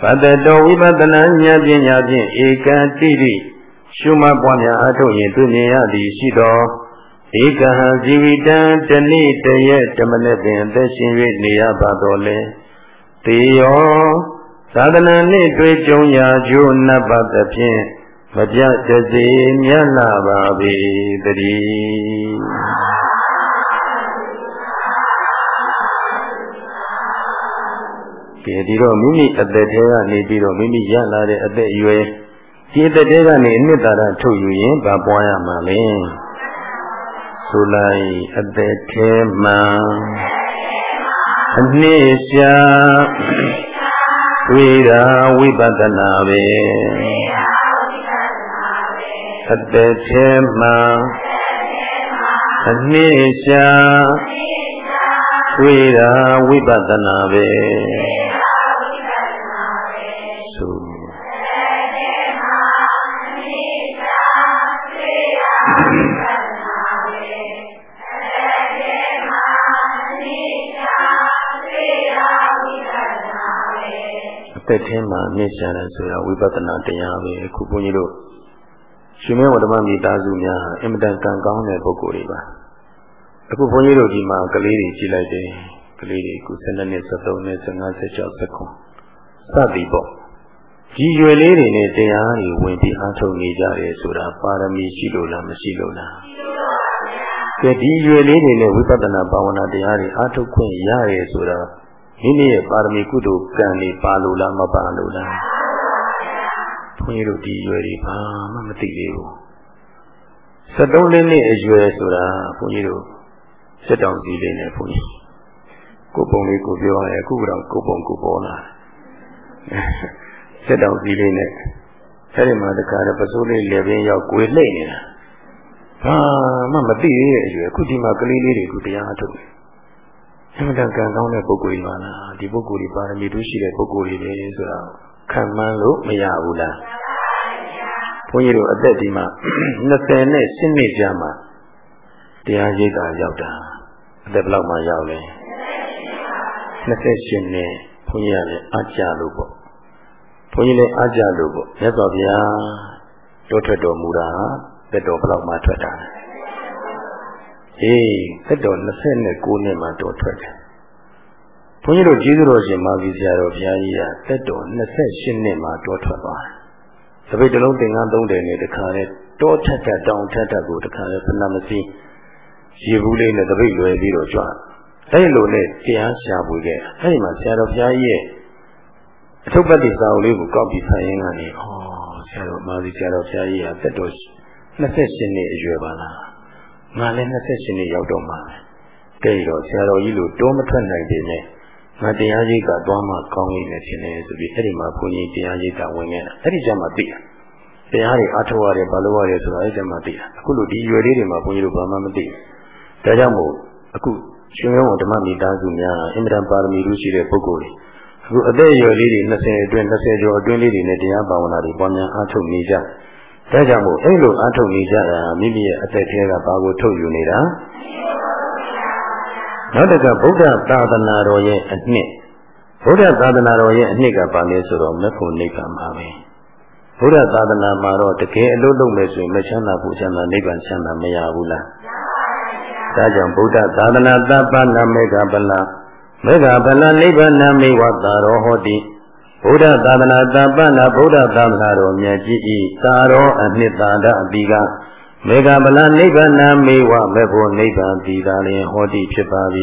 ဘတ္တတော်ဝိပဿနာဉာဏ်ပညာဖြင့်ဧကံတိတိရှုမှတ်ပွားများအထုတ်ရင်တွေ့မြင်ရသည်ရှိသောဧကဟံဇီဝိတံတဏိတရဲ့ဓမ္မနဲ့ပင်အသက်ရှင်၍နေရပါတော်လဲတေယောသာသနာနှင့်တွေ့ကြုံရာကျိုးနတ်ပတ်သဖြင့် မပြတ်တစေမြတ်လာပါပေတည်းကဲဒီတော့မိမိအသက်ထဲကနေပြီးတော့မိမိရလာတဲ့အသက်အရွယ်ဒီအသက်ထဲကနေအနှစ်သာရထုတ်ယူရင်ဗာပွားရမှာလေဆိုလိုက်အသက်ထဲမှာအနှစ်ရှာဝိရာဝိပဿနာပဲ အသက်ထဲမှာအနှစ်ရှာဝိရာဝိပဿနာပဲသက်ထဲမှာမြင့်ရှာတယ်ဆိုတာဝိပဿနာတရားပဲအခုဘုန်းကြီးတို့ ရှင်မေဝဓမ္မမိသားစုများအင်မတန်ကံကောင်းတဲ့ပုဂ္ဂိုလ်တွေပါအခုဘုန်းကြီးတို့ဒီမှာကလေးတွေကြည့်လိုက်တယ်ကလေးတွေအခု12နှစ်13နှစ်15 16 19စသည်ပေါ့ဒီရွယ်လေးတွေနဲ့တရားတွေဝင်ပြီးအားထုတ်နေကြတယ်ဆိုတာပါရမီရှိလို့လားမရှိလို့လားကဲဒီရွယ်လေးတွေနဲ့ဝိပဿနာဘာဝနာတရားတွေအားထုတ်ခွင့်ရတယ်ဆိုတာမိမိရဲ့ပါရမီကုသိုလ်ကံတွေပါလို့လားမပါလို့လား ဘုန်းကြီးတို့ဒီရွယ်တွေဘာမှမသိသေးဘူး73လေးနှစ်အရွယ်ဆိုတာဘုန်းကြီးတို့စက်တောင်စီလေးနဲ့ဘုန်းကြီးကိုပုံလေးကိုပြောရဲအခုကတော့ကိုပုံကိုပေါ်လာစက်တောင်စီလေးနဲ့အဲဒီမှာတခါတော့ပစိုးလေးလေပင်ရောက်ကိုယ်လှိမ့်နေတာဘာမှမသိသေးတဲ့အရွယ်အခုဒီမှာကလေးလေးတွေအခုတရားထုတ်တယ်အမှန်တန်ကံကောင်းတဲ့ပုဂ္ဂိုလ်တွေပါလားဒီပုဂ္ဂိုလ်တွေပါရမီတို့ရှိတဲ့ပုဂ္ဂိုလ်တွေပဲဆိုတာ ခံမှန်းလို့မရဘူးလားဘုန်းကြီးတို့အသက်ဒီမှာ20နဲ့10နှစ်ကြာမှတရားရိပ်သာရောက်တာအသက်ဘယ်လောက်မှရောက်လဲ28နှစ်ဘုန်းကြီးကလည်းအားကြလို့ပေါ့ဘုန်းကြီးလည်းအားကြလို့ပေါ့မြတ်စွာဘုရားတိုးထွက်တော်မူတာသက်တော်ဘယ်လောက်မှထွက်တာလဲအေးသက်တော်29နှစ်မှတော်ထွက်တယ် ဘုန်းကြီးတို့ကျေးဇူးတော်ရှင်မာဂီဆရာတော်ဘုရားကြီးကတက်တော်28နှစ်မှာတောထွက်သွားတယ်။တပိတ်တလုံးသင်္ကန်းသုံးတယ်နဲ့တခါလဲတောထက်ထက်တောင်ထက်ထက်ကိုတခါလဲဖဏမစီရေဘူးလေးနဲ့တပိတ်လွယ်ပြီးတော့ကြွား။အဲဒီလိုနဲ့တရားရှာပွေခဲ့။အဲဒီမှာဆရာတော်ဘုရားကြီးရဲ့အထုပ်ပတ်တိစာအုပ်လေးကိုကောက်ပြီးဖတ်ရင်းကနေဩဆရာတော်မာဂီဆရာတော်ဘုရားကြီးကတက်တော်28နှစ်အရွယ်ပါလား။ငါလည်း28နှစ်ရောက်တော့မှာပဲ။တဲ့တော့ဆရာတော်ကြီးလိုတောမထွက်နိုင်ပေမဲ့ ငါတရားရိပ်ကသွားမှကောင်းလိမ့်မယ်ထင်တယ်ဆိုပြီးအဲ့ဒီမှာဘုန်းကြီးတရားရိပ်ကဝင်ခဲ့တာအဲ့ဒီကျမှသိတာတရားတွေအားထုတ်ရတယ်ဘာလို့ရတယ်ဆိုတာအဲ့ဒီကျမှသိတာအခုလိုဒီရွယ်လေးတွေမှာဘုန်းကြီးတို့ဘာမှမသိဘူးဒါကြောင့်မို့အခုရှင်ရောဓမ္မမိသားစုများအင်မတန်ပါရမီလူရှိတဲ့ပုဂ္ဂိုလ်တွေအခုအသက်အရွယ်လေးတွေ20အတွင်း20ကျော်အတွင်းလေးတွေနဲ့တရားဘာဝနာတွေပွားများအားထုတ်နေကြဒါကြောင့်မို့အဲ့လိုအားထုတ်နေကြတာမိမိရဲ့အသက်ထဲကဘာကိုထုတ်ယူနေတာ နောက်တစ်ခါဗုဒ္ဓသာသနာတော်ရဲ့အနှစ်ဗုဒ္ဓသာသနာတော်ရဲ့အနှစ်ကဘာလဲဆိုတော့မဖို့နိဗ္ဗာန်ပါပဲဗုဒ္ဓသာသနာမှာတော့တကယ်အလုပ်လုပ်မယ်ဆိုရင်မချမ်းသာဘူးချမ်းသာနိဗ္ဗာန်ချမ်းသာမရဘူးလားဒါကြောင့်ဗုဒ္ဓသာသနာတပ္ပနာမေဃပလမေဃပလနိဗ္ဗာန်မေဝတာရောဟောတိဗုဒ္ဓသာသနာတပ္ပနာဗုဒ္ဓသာသနာတော်မြတ်ကြီးဤသာရောအနှစ်သာဒအတိက မေဃဗလနိဗ္ဗာန်မေဝမေဖို့နိဗ္ဗာန်ဒီသာလင်ဟောတိဖြစ်ပါ၏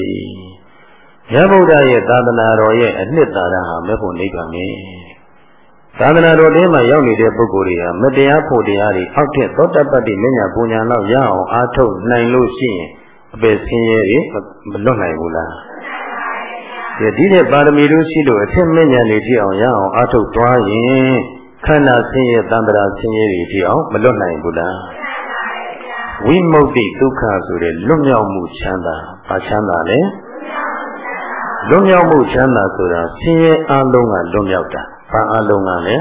မြတ်ဗုဒ္ဓရဲ့သာသနာတော်ရဲ့အနှစ်သာရဟာမေဖို့နိဗ္ဗာန်ပဲသာသနာတော်ထဲမှာရောက်နေတဲ့ပုဂ္ဂိုလ်တွေဟာမတရားဖို့တရားတွေအောက်ထက်သောတပတ္တိမညာပူညာလောက်ရအောင်အားထုတ်နိုင်လို့ရှိရင်အပေဆင်းရဲတွေမလွတ်နိုင်ဘူးလားဒီတဲ့ပါရမီတို့ရှိလို့အထက်မညာတွေကြည့်အောင်ရအောင်အားထုတ်သွားရင်ခန္ဓာဆင်းရဲတန္တရာဆင်းရဲတွေကြည့်အောင်မလွတ်နိုင်ဘူးလား ဝိမု ക്തി ဒုက္ခဆိုတဲ့လွတ်မြောက်မှုချမ်းသာဘာချမ်းသာလဲလွတ်မြောက်မှုချမ်းသာဆိုတာဆင်းရဲအလုံးကလွတ်မြောက်တာဘာအလုံးကလဲ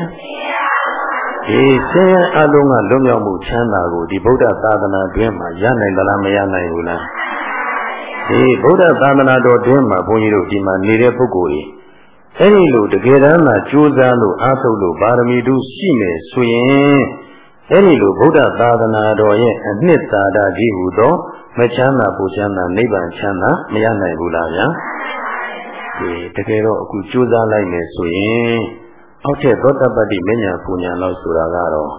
ဒီဆင်းရဲအလုံးကလွတ်မြောက်မှုချမ်းသာကိုဒီဗုဒ္ဓသာသနာတွင်မှာရနိုင်သလားမရနိုင်ဘူးလားဒီဗုဒ္ဓသာသနာတော်တွင်မှာဘုန်းကြီးတို့ဒီမှာနေတဲ့ပုဂ္ဂိုလ်ကြီးအဲ့ဒီလိုတကယ်တမ်းမှကြိုးစားလို့အားထုတ်လို့ပါရမီတို့ရှိမယ်ဆိုရင် အဲ့ဒီလိုဗုဒ္ဓသာသနာတော်ရဲ့အနှစ်သာရကြီးဟူသောမချမ်းသာပူချမ်းသာနိဗ္ဗာန်ချမ်းသာမရနိုင်ဘူးလားဗျာဒီတကယ်တော့အခုကြိုးစားလိုက်မယ်ဆိုရင်အောက်ထက်သောတပတ္တိမညာပူညာလောက်ဆိုတာကတော့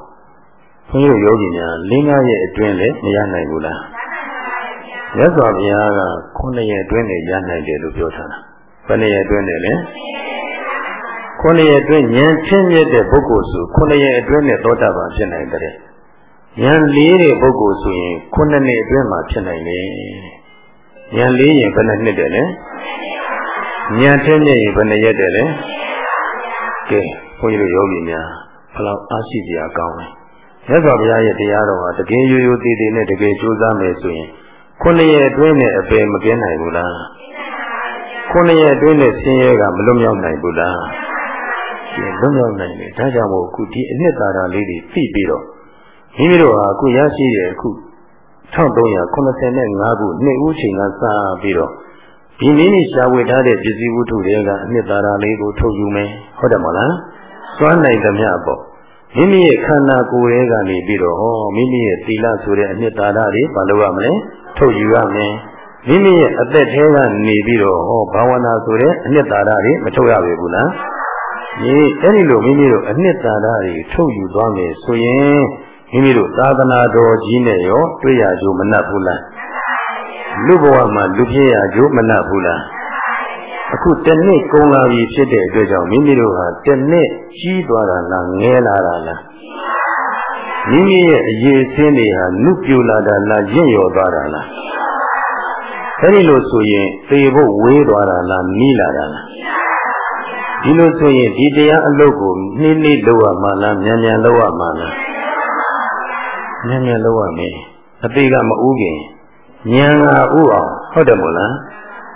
ဘုန်းကြီးယောဂီများလင်းကားရဲ့အတွင်းလည်းမရနိုင်ဘူးလားမြတ်စွာဘုရားက9ရက်အတွင်းနဲ့ရနိုင်တယ်လို့ပြောထားတာဘယ်နှစ်ရက်အတွင်းနဲ့လဲ ခုနှစ်ရက်အတွင်းဉာဏ်ချင်းမြတ်တဲ့ပုဂ္ဂိုလ်ဆိုခုနှစ်ရက်အတွင်းနဲ့သောတာပန်ဖြစ်နိုင်တဲ့ဉာဏ်လေးတဲ့ပုဂ္ဂိုလ်ဆိုရင်ခုနှစ်နှစ်အတွင်းမှာဖြစ်နိုင်တယ်ဉာဏ်လေးရင်ဘယ်နှစ်နှစ်တယ်လဲဉာဏ်ချင်းမြတ်ရင်ဘယ်နှစ်ရက်တယ်လဲကဲဘုန်းကြီးတို့ယောဂီများဘလောက်အားရှိကြကောင်းလဲမြတ်စွာဘုရားရဲ့တရားတော်ဟာတကယ်ရိုးရိုးသေးသေးနဲ့တကယ်ကြိုးစားမယ်ဆိုရင်ခုနှစ်ရက်အတွင်းနဲ့အပယ်မကင်းနိုင်ဘူးလားခုနှစ်ရက်အတွင်းနဲ့ဆင်းရဲကမလွတ်မြောက်နိုင်ဘူးလား ရှင်လွတ်မြောက်နိုင်တယ်ဒါကြောင့်မို့အခုဒီအနှစ်သာရလေးတွေသိပြီးတော့မိမိတို့ဟာအခုရရှိတဲ့အခု1385ခုနှစ်ဦးချိန်ကစပြီးတော့ဒီနည်းနည်းရှားဝေထားတဲ့ပစ္စည်းဝတ္ထုတွေကအနှစ်သာရလေးကိုထုတ်ယူမယ်ဟုတ်တယ်မလားစွမ်းနိုင်သမျှပေါ့မိမိရဲ့ခန္ဓာကိုယ်ရဲ့ကနေပြီးတော့ဟောမိမိရဲ့သီလဆိုတဲ့အနှစ်သာရတွေမလုပ်ရမလဲထုတ်ယူရမယ်မိမိရဲ့အသက်ထဲကနေပြီးတော့ဟောဘာဝနာဆိုတဲ့အနှစ်သာရတွေမထုတ်ရပြီဘူးလား ဒီအဲ့ဒီလိုမိမိတို့အနှစ်သာရတွေထုတ်ယူသွားမယ်ဆိုရင်မိမိတို့သာသနာတော်ကြီးနဲ့ရောတွေ့ရကြမနှက်ဘူးလားလူဘဝမှာလူဖြစ်ရကြမနှက်ဘူးလားအခုတနှစ်ကုန်လာပြီဖြစ်တဲ့အတွက်ကြောင့်မိမိတို့ဟာတနှစ်ကြီးသွားတာလားငဲလာတာလားမိမိရဲ့အရေးအစင်းတွေဟာနုပြူလာတာလားရင့်ရော်သွားတာလားအဲဒီလိုဆိုရင်သေဖို့ဝေးသွားတာလားနီးလာတာလား ဒီလိုဆိုရင်ဒီတရားအလုပ်ကိုနှင်းနှင်းလုပ်ရမှာလားမြန်မြန်လုပ်ရမှာလားမြန်မြန်လုပ်ရမယ်အသေးကမဥခင်ဉာဏ်ကဥအောင်ဟုတ်တယ်မို့လား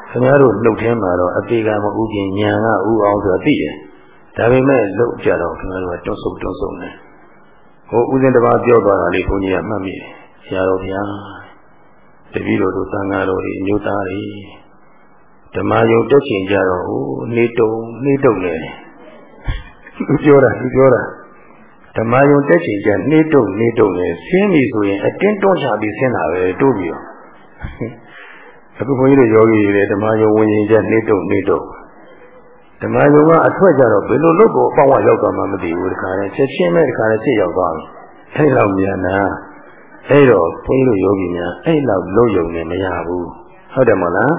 ခင်ဗျားတို့လှုပ်ထဲမှာတော့အသေးကမဥခင်ဉာဏ်ကဥအောင်ဆိုတော့သိတယ်ဒါပေမဲ့လှုပ်ကြတော့ခင်ဗျားတို့ကတွန်းဆုပ်တွန်းဆုပ်နေဟိုဥစဉ်တစ်ပါးပြောသွားတာလေးဘုန်းကြီးကမှတ်မိတယ်ဆရာတော်ဘုရားတပည့်တော်တို့သံဃာတော်တွေအမျိုးသားတွေ ဓမ္မယုံတက်ချင်ကြတော့ဟိုနေတုံနေတုံနေသူပြောတာသူပြောတာဓမ္မယုံတက်ချင်ကြနေတုံနေတုံနေဆင်းပြီဆိုရင်အတင်းတွန်းချပြီးဆင်းတာပဲတိုးပြီးတော့အခုဘုန်းကြီးတို့ယောဂီတွေဓမ္မယုံဝင်ရင်ကြနေတုံနေတုံဓမ္မယုံကအထွက်ကြတော့ဘယ်လိုလုပ်ကိုအပေါက်ဝရောက်သွားမှမသိဘူးတခါလဲချက်ချင်းပဲတခါလဲဖြစ်ရောက်သွားပြီအဲ့လောက်မြန်တာအဲ့တော့ဘုန်းကြီးတို့ယောဂီများအဲ့လောက်လို့ယုံနေမရဘူးဟုတ်တယ်မဟုတ်လား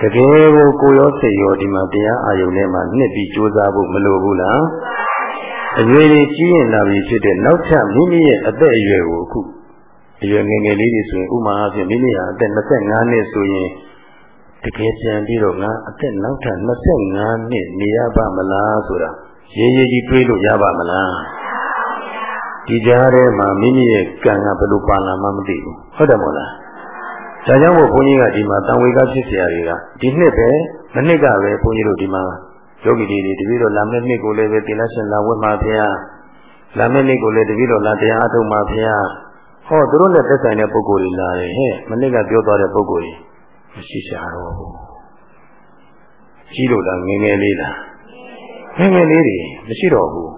တကယ်ကိုကိုရောစိတ်ရောဒီမှာတရားအာယုန်ထဲမှာနှစ်ပြီးကြိုးစားဖို့မလိုဘူးလားအရွယ်ကြီးကြီးရင်လာပြီဖြစ်တဲ့နောက်ထပ်မိမိရဲ့အသက်အရွယ်ကိုအခုအရွယ်ငယ်ငယ်လေးတွေဆိုရင်ဥမာအဖြစ်မိမိဟာအသက်25နှစ်ဆိုရင်တကယ်ပြန်ပြီးတော့ငါအသက်နောက်ထပ်25နှစ်နေရပါမလားဆိုတာရေးရေးကြီးတွေးလို့ရပါမလားဒီကြားထဲမှာမိမိရဲ့ကံကဘယ်လိုပါလာမှမသိဘူးဟုတ်တယ်မို့လား ဒါကြောင့်မို့ဘုန်းကြီးကဒီမှာတန်ဝေကဖြစ်เสียတွေကဒီနှစ်ပဲမနှစ်ကပဲဘုန်းကြီးတို့ဒီမှာယောဂီတွေတပည့်တော်လာမယ့်နှစ်ကိုလည်းပဲသီလရှင်လာဝတ်မှာဖျားလာမယ့်နှစ်ကိုလည်းတပည့်တော်လာတရားအထုတ်မှာဖျားဟောသူတို့နဲ့သက်ဆိုင်တဲ့ပုဂ္ဂိုလ်တွေလာတယ်ဟဲ့မနှစ်ကပြောသွားတဲ့ပုဂ္ဂိုလ်ကြီးမရှိရှာတော့ဘူးကြီးလို့လားငငယ်လေးလားငငယ်လေးတွေမရှိတော့ဘူး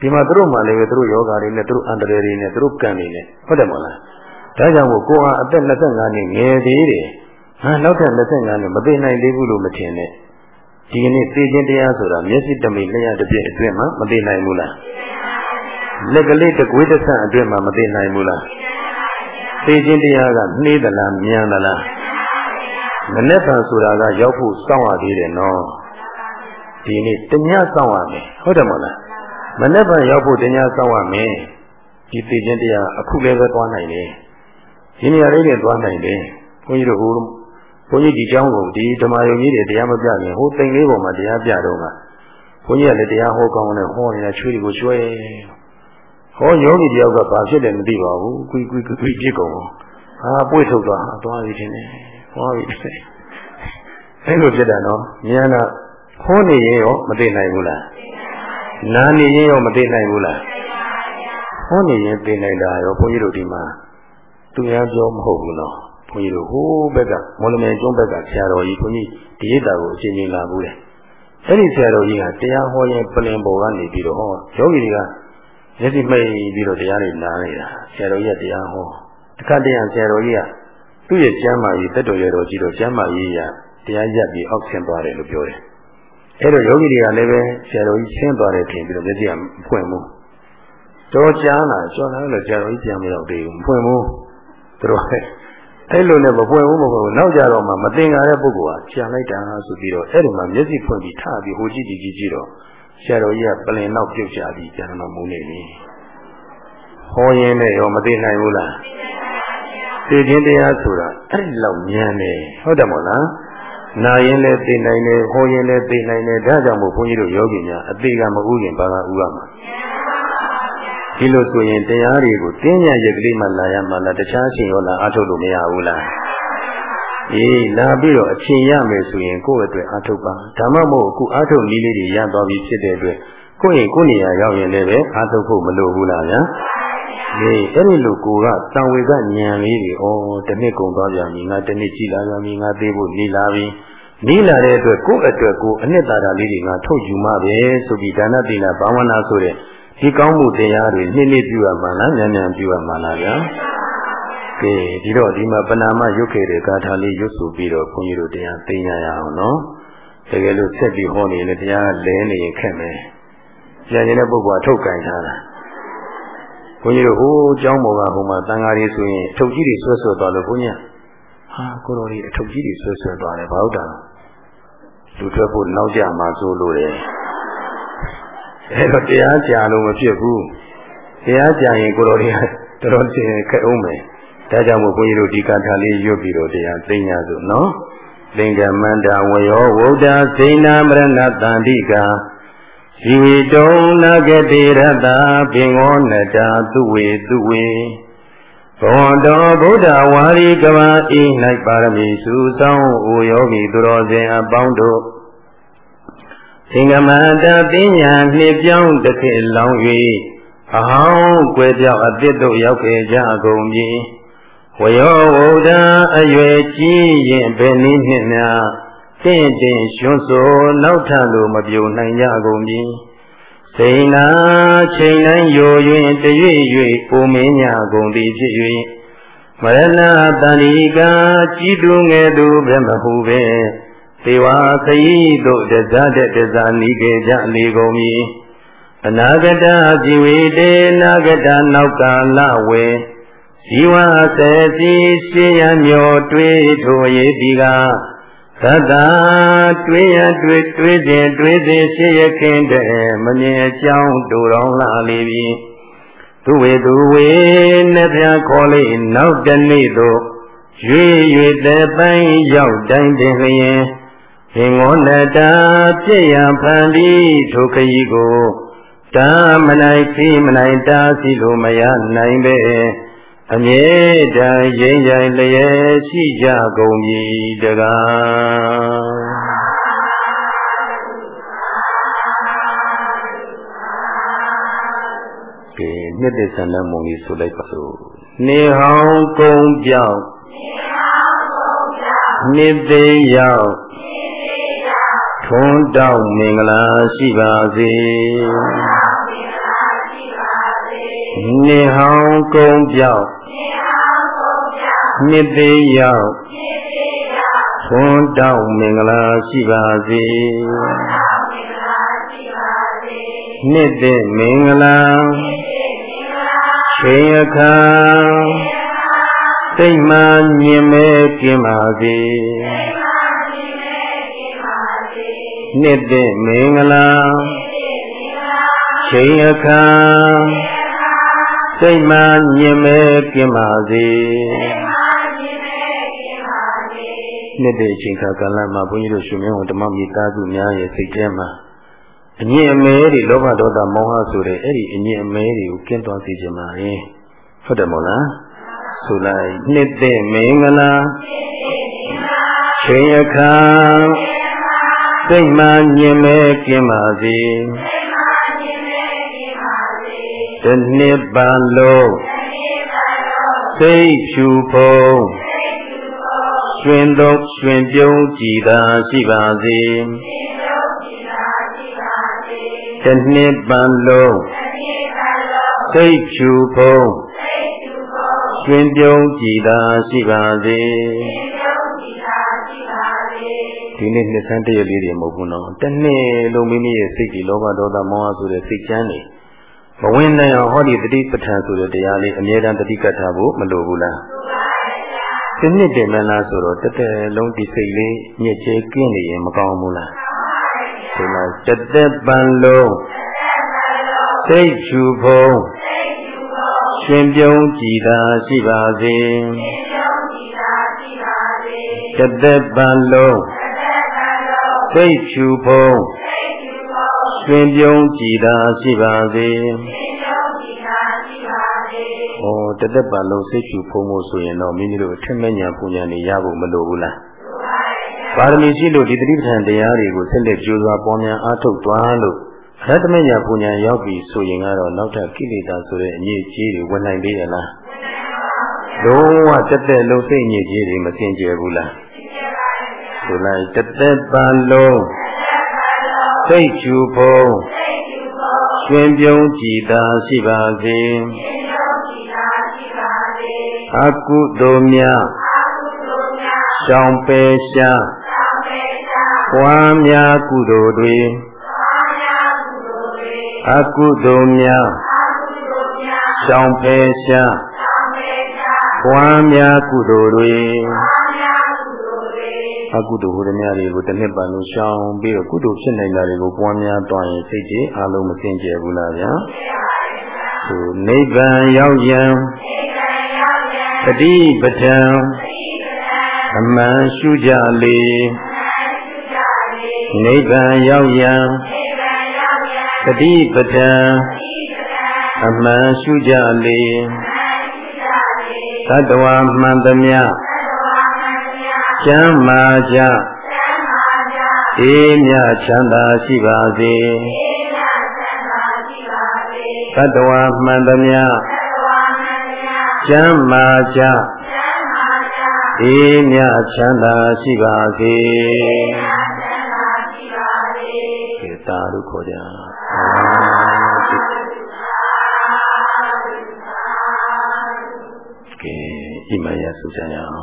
ဒီမှာသူတို့မှလည်းပဲသူတို့ယောဂါတွေနဲ့သူတို့အန္တရာယ်တွေနဲ့သူတို့ကံတွေနဲ့ဟုတ်တယ်မဟုတ်လား ဒါကြောင့်မို့ကိုဟာအသက်25နှစ်ငယ်သေးတယ်ဟာနောက်ထပ်25နှစ်မသိနိုင်သေးဘူးလို့မထင်နဲ့ဒီကနေ့သိခြင်းတရားဆိုတာမျက်စိတမိလျှက်တစ်ပြည့်အတွင်းမှာမသိနိုင်ဘူးလားလက်ကလေးတကွေးတစ်ဆန့်အတွင်းမှာမသိနိုင်ဘူးလားသိခြင်းတရားကနှေးသလားမြန်သလားမနေ့ကဆိုတာကရောက်ဖို့စောင့်ရသေးတယ်နော်ဒီနေ့တညစောင့်ရမယ်ဟုတ်တယ်မဟုတ်လားမနေ့ကရောက်ဖို့တညစောင့်ရမယ်ဒီသိခြင်းတရားအခုလည်းပဲသွားနိုင်တယ် ဒီနေရာလေးနဲ့သွားနိုင်တယ်ဘုန်းကြီးတို့ဟိုဘုန်းကြီးဒီကျောင်းကိုဒီဓမ္မယုံကြီးတွေတရားမပြခင်ဟိုတိမ်လေးပေါ်မှာတရားပြတော့ကဘုန်းကြီးကလည်းတရားဟောကောင်းတယ်ဟောနေတာချွေးတွေကိုချွဲဟောယောဂီတယောက်ကဘာဖြစ်လဲမသိပါဘူးကွီကွီကွီပြစ်ကုန်ဟာပွေ့ထုတ်သွားသွားပြီတင်တယ်ဟောပြီအဲ့လိုဖြစ်တာနော်ဉာဏ်ကခေါ်နေရင်ရောမသိနိုင်ဘူးလားနာနေရင်ရောမသိနိုင်ဘူးလားခေါ်နေရင်သိနိုင်တာရောဘုန်းကြီးတို့ဒီမှာ သူများပြောမဟုတ်ဘူးနော်ဘုန်းကြီးတို့ဟိုးဘက်ကမော်လမြိုင်ကျွန်းဘက်ကဆရာတော်ကြီးဘုန်းကြီးဒီရိတ်တာကိုအချိန်ချင်းလာဘူးလေအဲ့ဒီဆရာတော်ကြီးကတရားဟောရင်ပလင်ပေါ်ကနေပြီးတော့ဟောယောဂီတွေကမျက်စိမှိတ်ပြီးတော့တရားတွေနားနေတာဆရာတော်ကြီးကတရားဟောတခါတည်းဆရာတော်ကြီးကသူ့ရဲ့ကျမ်းမာရေးတက်တော်ရတော်ကြီးတော့ကျမ်းမာရေးရတရားရက်ပြီးအောက်ဆင်းသွားတယ်လို့ပြောတယ်အဲ့တော့ယောဂီတွေကလည်းပဲဆရာတော်ကြီးဆင်းသွားတယ်ထင်ပြီးတော့မျက်စိကမဖွင့်ဘူးတော်ကြားလာကျော်လာလို့ဆရာတော်ကြီးပြန်မရောက်သေးဘူးမဖွင့်ဘူး သူတို့အဲ့လိုနဲ့မပွင့်ဘူးမပွင့်ဘူးနောက်ကြတော့မှမတင်ကြတဲ့ပုဂ္ဂိုလ်ဟာခြံလိုက်တာဆိုပြီးတော့အဲ့ဒီမှာမျက်စိဖွင့်ပြီးထပြီးဟိုကြည့်ကြည့်ကြည့်ကြည့်တော့ဆရာတော်ကြီးကပလင်နောက်ပြုတ်ချပြီးကျန်တော်မူနေပြီဟောရင်းနဲ့ရောမသိနိုင်ဘူးလားသိခြင်းတရားဆိုတာအဲ့ဒီလောက်ဉာဏ်နဲ့ဟုတ်တယ်မို့လားနာရင်လည်းသိနိုင်တယ်ဟောရင်လည်းသိနိုင်တယ်ဒါကြောင့်မို့ဘုန်းကြီးတို့ယောဂီများအသေးကမဥရင်ဘာကဥရမှာ ဒီလိုဆိုရင်တရားတွေကိုတင်းညရက်ကလေးမှလာရမှလားတခြားအချိန်ရောလာအထုတ်လို့မရဘူးလားအေးလာပြီးတော့အချိန်ရမယ်ဆိုရင်ကိုယ့်အတွက်အထုတ်ပါဓမ္မမို့အခုအထုတ်နည်းလေးတွေရသွားပြီဖြစ်တဲ့အတွက်ကိုယ့်ရင်ကိုယ့်နေရာရောက်ရင်လည်းပဲအထုတ်ဖို့မလိုဘူးလားဗျာဒီအဲ့ဒီလိုကိုကတံဝေကညံလေးတွေဩတနစ်ကုံသွားပြန်ပြီငါတနစ်ကြည်လာပြန်ပြီငါသေးဖို့နေလာပြီနေလာတဲ့အတွက်ကိုယ့်အတွက်ကိုအနှစ်သာရလေးတွေငါထုတ်ယူမှပဲဆိုပြီးဒါနတိနာဘာဝနာဆိုတဲ့ ဒီကောင်းမှုတရားတွေနှစ်နှစ်ပြုရမှာလားညံ့ညံ့ပြုရမှာလားဗျာကဲဒီတော့ဒီမှာပဏာမရုပ်ခဲ့တဲ့ဂါထာလေးရုပ်ဆိုပြီးတော့ခွန်ကြီးတို့တရားသိညာရအောင်နော်တကယ်လို့ဆက်ပြီးဟောနေရင်တရားလဲနေရင်ခက်မယ်ကြံနေတဲ့ပုဂ္ဂိုလ်ကထုတ်ကန်ထားတာခွန်ကြီးတို့ဟိုအကြောင်းပေါ်ကဟိုမှာတန်ဃာတွေဆိုရင်ထုတ်ကြီးတွေဆွဲဆွဲသွားလို့ခွန်ကြီးဟာကိုတော်ကြီးအထုတ်ကြီးတွေဆွဲဆွဲသွားတယ်ဘာဟုတ်တာလူထွက်ဖို့နောက်ကြမှာစိုးလို့တယ် အဲ့တော့တရားကြာလို့မဖြစ်ဘူးတရားကြာရင်ကိုတော်တွေကတော်တော်ချင်းခက်အောင်မယ်ဒါကြောင့်မို့ဘုန်းကြီးတို့ဒီကထာလေးရွတ်ပြီးတော့တရားသိညာစို့နော်သင်္ကမန္တဝယောဝုဒ္ဓစေနာမရဏတန္တိကာဇီဝိတုံနာဂတိရတပင်ောနတာသူဝေသူဝေဘောတော်ဗုဒ္ဓဝါရီကဘာဤ၌ပါရမီစုဆောင်အိုယောဂီသူတော်စင်အပေါင်းတို့ သင်္ကမတပညာနှစ်ပြောင်းတစ်ခေတ်လောင်း၍အဟောင်းကွယ်ပြောက်အသစ်တို့ရောက်ခဲ့ကြကုန်ပြီဝယောဝုဒ္ဓအရွယ်ကြီးရင်ဘယ်နည်းနှင့်များတင့်တင်ရွှွန်းဆိုနောက်ထလို့မပြုံနိုင်ကြကုန်ပြီစိန်နာချိန်တိုင်းယို၍တရွေ့၍ပုံမင်းညာကုန်သည်ဖြစ်၍မရဏတန္တိကာကြည်သူငယ်သူဘယ်မဟုပဲတ သေဝခยีတို့တဇတဲ့တဇာနိကေကြလေကုန်မည်အနာဂတဇီဝေတေနာဂတနောက်ကာလဝေဇီဝစေစီရှေးရမျောတွေးထိုရေးဒီကသတ္တာတွေးရတွေးတွေးစဉ်တွေးစဉ်ရှေးရခင်တဲ့မမြင်အကြောင်းတူတော်လာလေပြီသူဝေသူဝေနဲ့ပြခေါ်လေးနောက်တနေ့သို့ရွေရွေတဲ့ပိုင်းရောက်တိုင်းတင်လျင် ဟင်္ဂောနတာပြည့်ရန်ဖန်ပြီးထိုခရီးကိုတာမနိုင်စီမနိုင်တာစီလိုမရနိုင်ပဲအမြဲတမ်းရင်ရင်လျက်ရှိကြကုန်ပြီတကားကဲမြစ်တဲ့ဆန္ဒမုံလေးဆိုလိုက်ပါစို့နေဟောင်းကုန်းပြောင်းနှစ်သေးရောက် ထွန်းတောက်မင်္ဂလာရှိပါစေနေဟောင်းကုန်းပြောက်နှစ်သေးရောက်ထွန်းတောက်မင်္ဂလာရှိပါစေနှစ်သေးမင်္ဂလာချိန်အခါစိတ်မှမြင်မဲ့กินပါစေ နှစ်တဲ့မင်္ဂလာချိန်အခါစိတ်မှမြင်မဲ့กินပါစေနှစ်တဲ့အချိန်ခါကာလမှာဘုန်းကြီးတို့ရှင်မင်းဝန်ဓမ္မမိသားစုများရဲ့စိတ်ထဲမှာအငြင်းအမဲတွေလောဘဒေါသမောဟဆိုတဲ့အဲ့ဒီအငြင်းအမဲတွေကိုကင်းသွားစေခြင်းပါလေဟုတ်တယ်မို့လားဆိုလိုက်နှစ်တဲ့မင်္ဂလာချိန်အခါ စိတ်မှညင်မဲ့ကင်းပါစေတနှစ်ပန်လုံးစိတ်ဖြူဖုံးရွှင်သောရွှင်ပြုံးကြည်သာရှိပါစေတနှစ်ပန်လုံးစိတ်ဖြူဖုံးရွှင်ပြုံးကြည်သာရှိပါစေ ဒီနေ့နှစ်ဆန်းတရလေးတွေမဟုတ်ဘူးနော်တနေ့လုံးမိမိရဲ့စိတ်ကြီးလောဘဒေါသမောဟဆိုတဲ့စိတ်ချမ်းနေမဝင်နိုင်အောင်ဟောဒီတတိပဋ္ဌာန်ဆိုတဲ့တရားလေးအမြဲတမ်းတတိကတ်ထားဖို့မလိုဘူးလားဒီနှစ်တည်းမလားဆိုတော့တက်တက်လုံးဒီစိတ်လေးညစ်ကြေးကင်းနေရင်မကောင်းဘူးလားဒီမှာတက်တက်ပန်လုံးစိတ်ချူဖုံးရှင်ပြုံးကြည်သာရှိပါစေတသက်ပန်လုံး စိတ်ဖြူဖုံးရှင်ပြုံးကြည်သာရှိပါစေဩတသက်ပန်လုံးစိတ်ဖြူဖုံးဖို့ဆိုရင်တော့မိမိတို့အထက်မဲ့ညာပူညာနေရဖို့မလိုဘူးလားပါရမီရှိလို့ဒီတတိပဋ္ဌာန်တရားတွေကိုဆက်လက်ကြိုးစားပေါ်များအားထုတ်သွားလို့ရတ္တမညာပူညာရောက်ပြီဆိုရင်ကတော့နောက်ထပ်ကိလေသာဆိုတဲ့အညစ်အကြေးတွေဝင်နိုင်သေးရဲ့လားလုံးဝတက်တက်လုံးစိတ်ညစ်ကြေးတွေမစင်ကြယ်ဘူးလား ဆိုလိုက်တက်တက်ပန်လုံးစိတ်ချူဖုံးရှင်ပြုံးကြည်သာရှိပါစေအကုသိုလ်များရှောင်ပယ်ရှားပွားများကုသိုလ်တွေအကုသိုလ်များရှောင်ဖယ်ရှားပွားများကုသိုလ်တွေ အကုသိုလ်ဟူသည်များတွေကိုတစ်နှစ်ပတ်လုံးရှောင်ပြီးတော့ကုသိုလ်ဖြစ်နိုင်တာတွေကိုပွားများသွားရင်စိတ်ကြီးအလုံးမစင်ကြယ်ဘူးလားဗျာသူနိဗ္ဗာန်ရောက်ရန်တတိပဋ္ဌံအမှန်ရှုကြလေနိဗ္ဗာန်ရောက်ရန်တတိပဋ္ဌံအမှန်ရှုကြလေသတ္တဝါမှန်သမျှ ကျမ်းမာကြအေးမြချမ်းသာရှိပါစေသတ္တဝါမှန်သမျှကျမ်းမာကြအေးမြချမ်းသာရှိပါစေကေတာတို့ခေါ်ကြကဲဣမယဆုကြရအောင်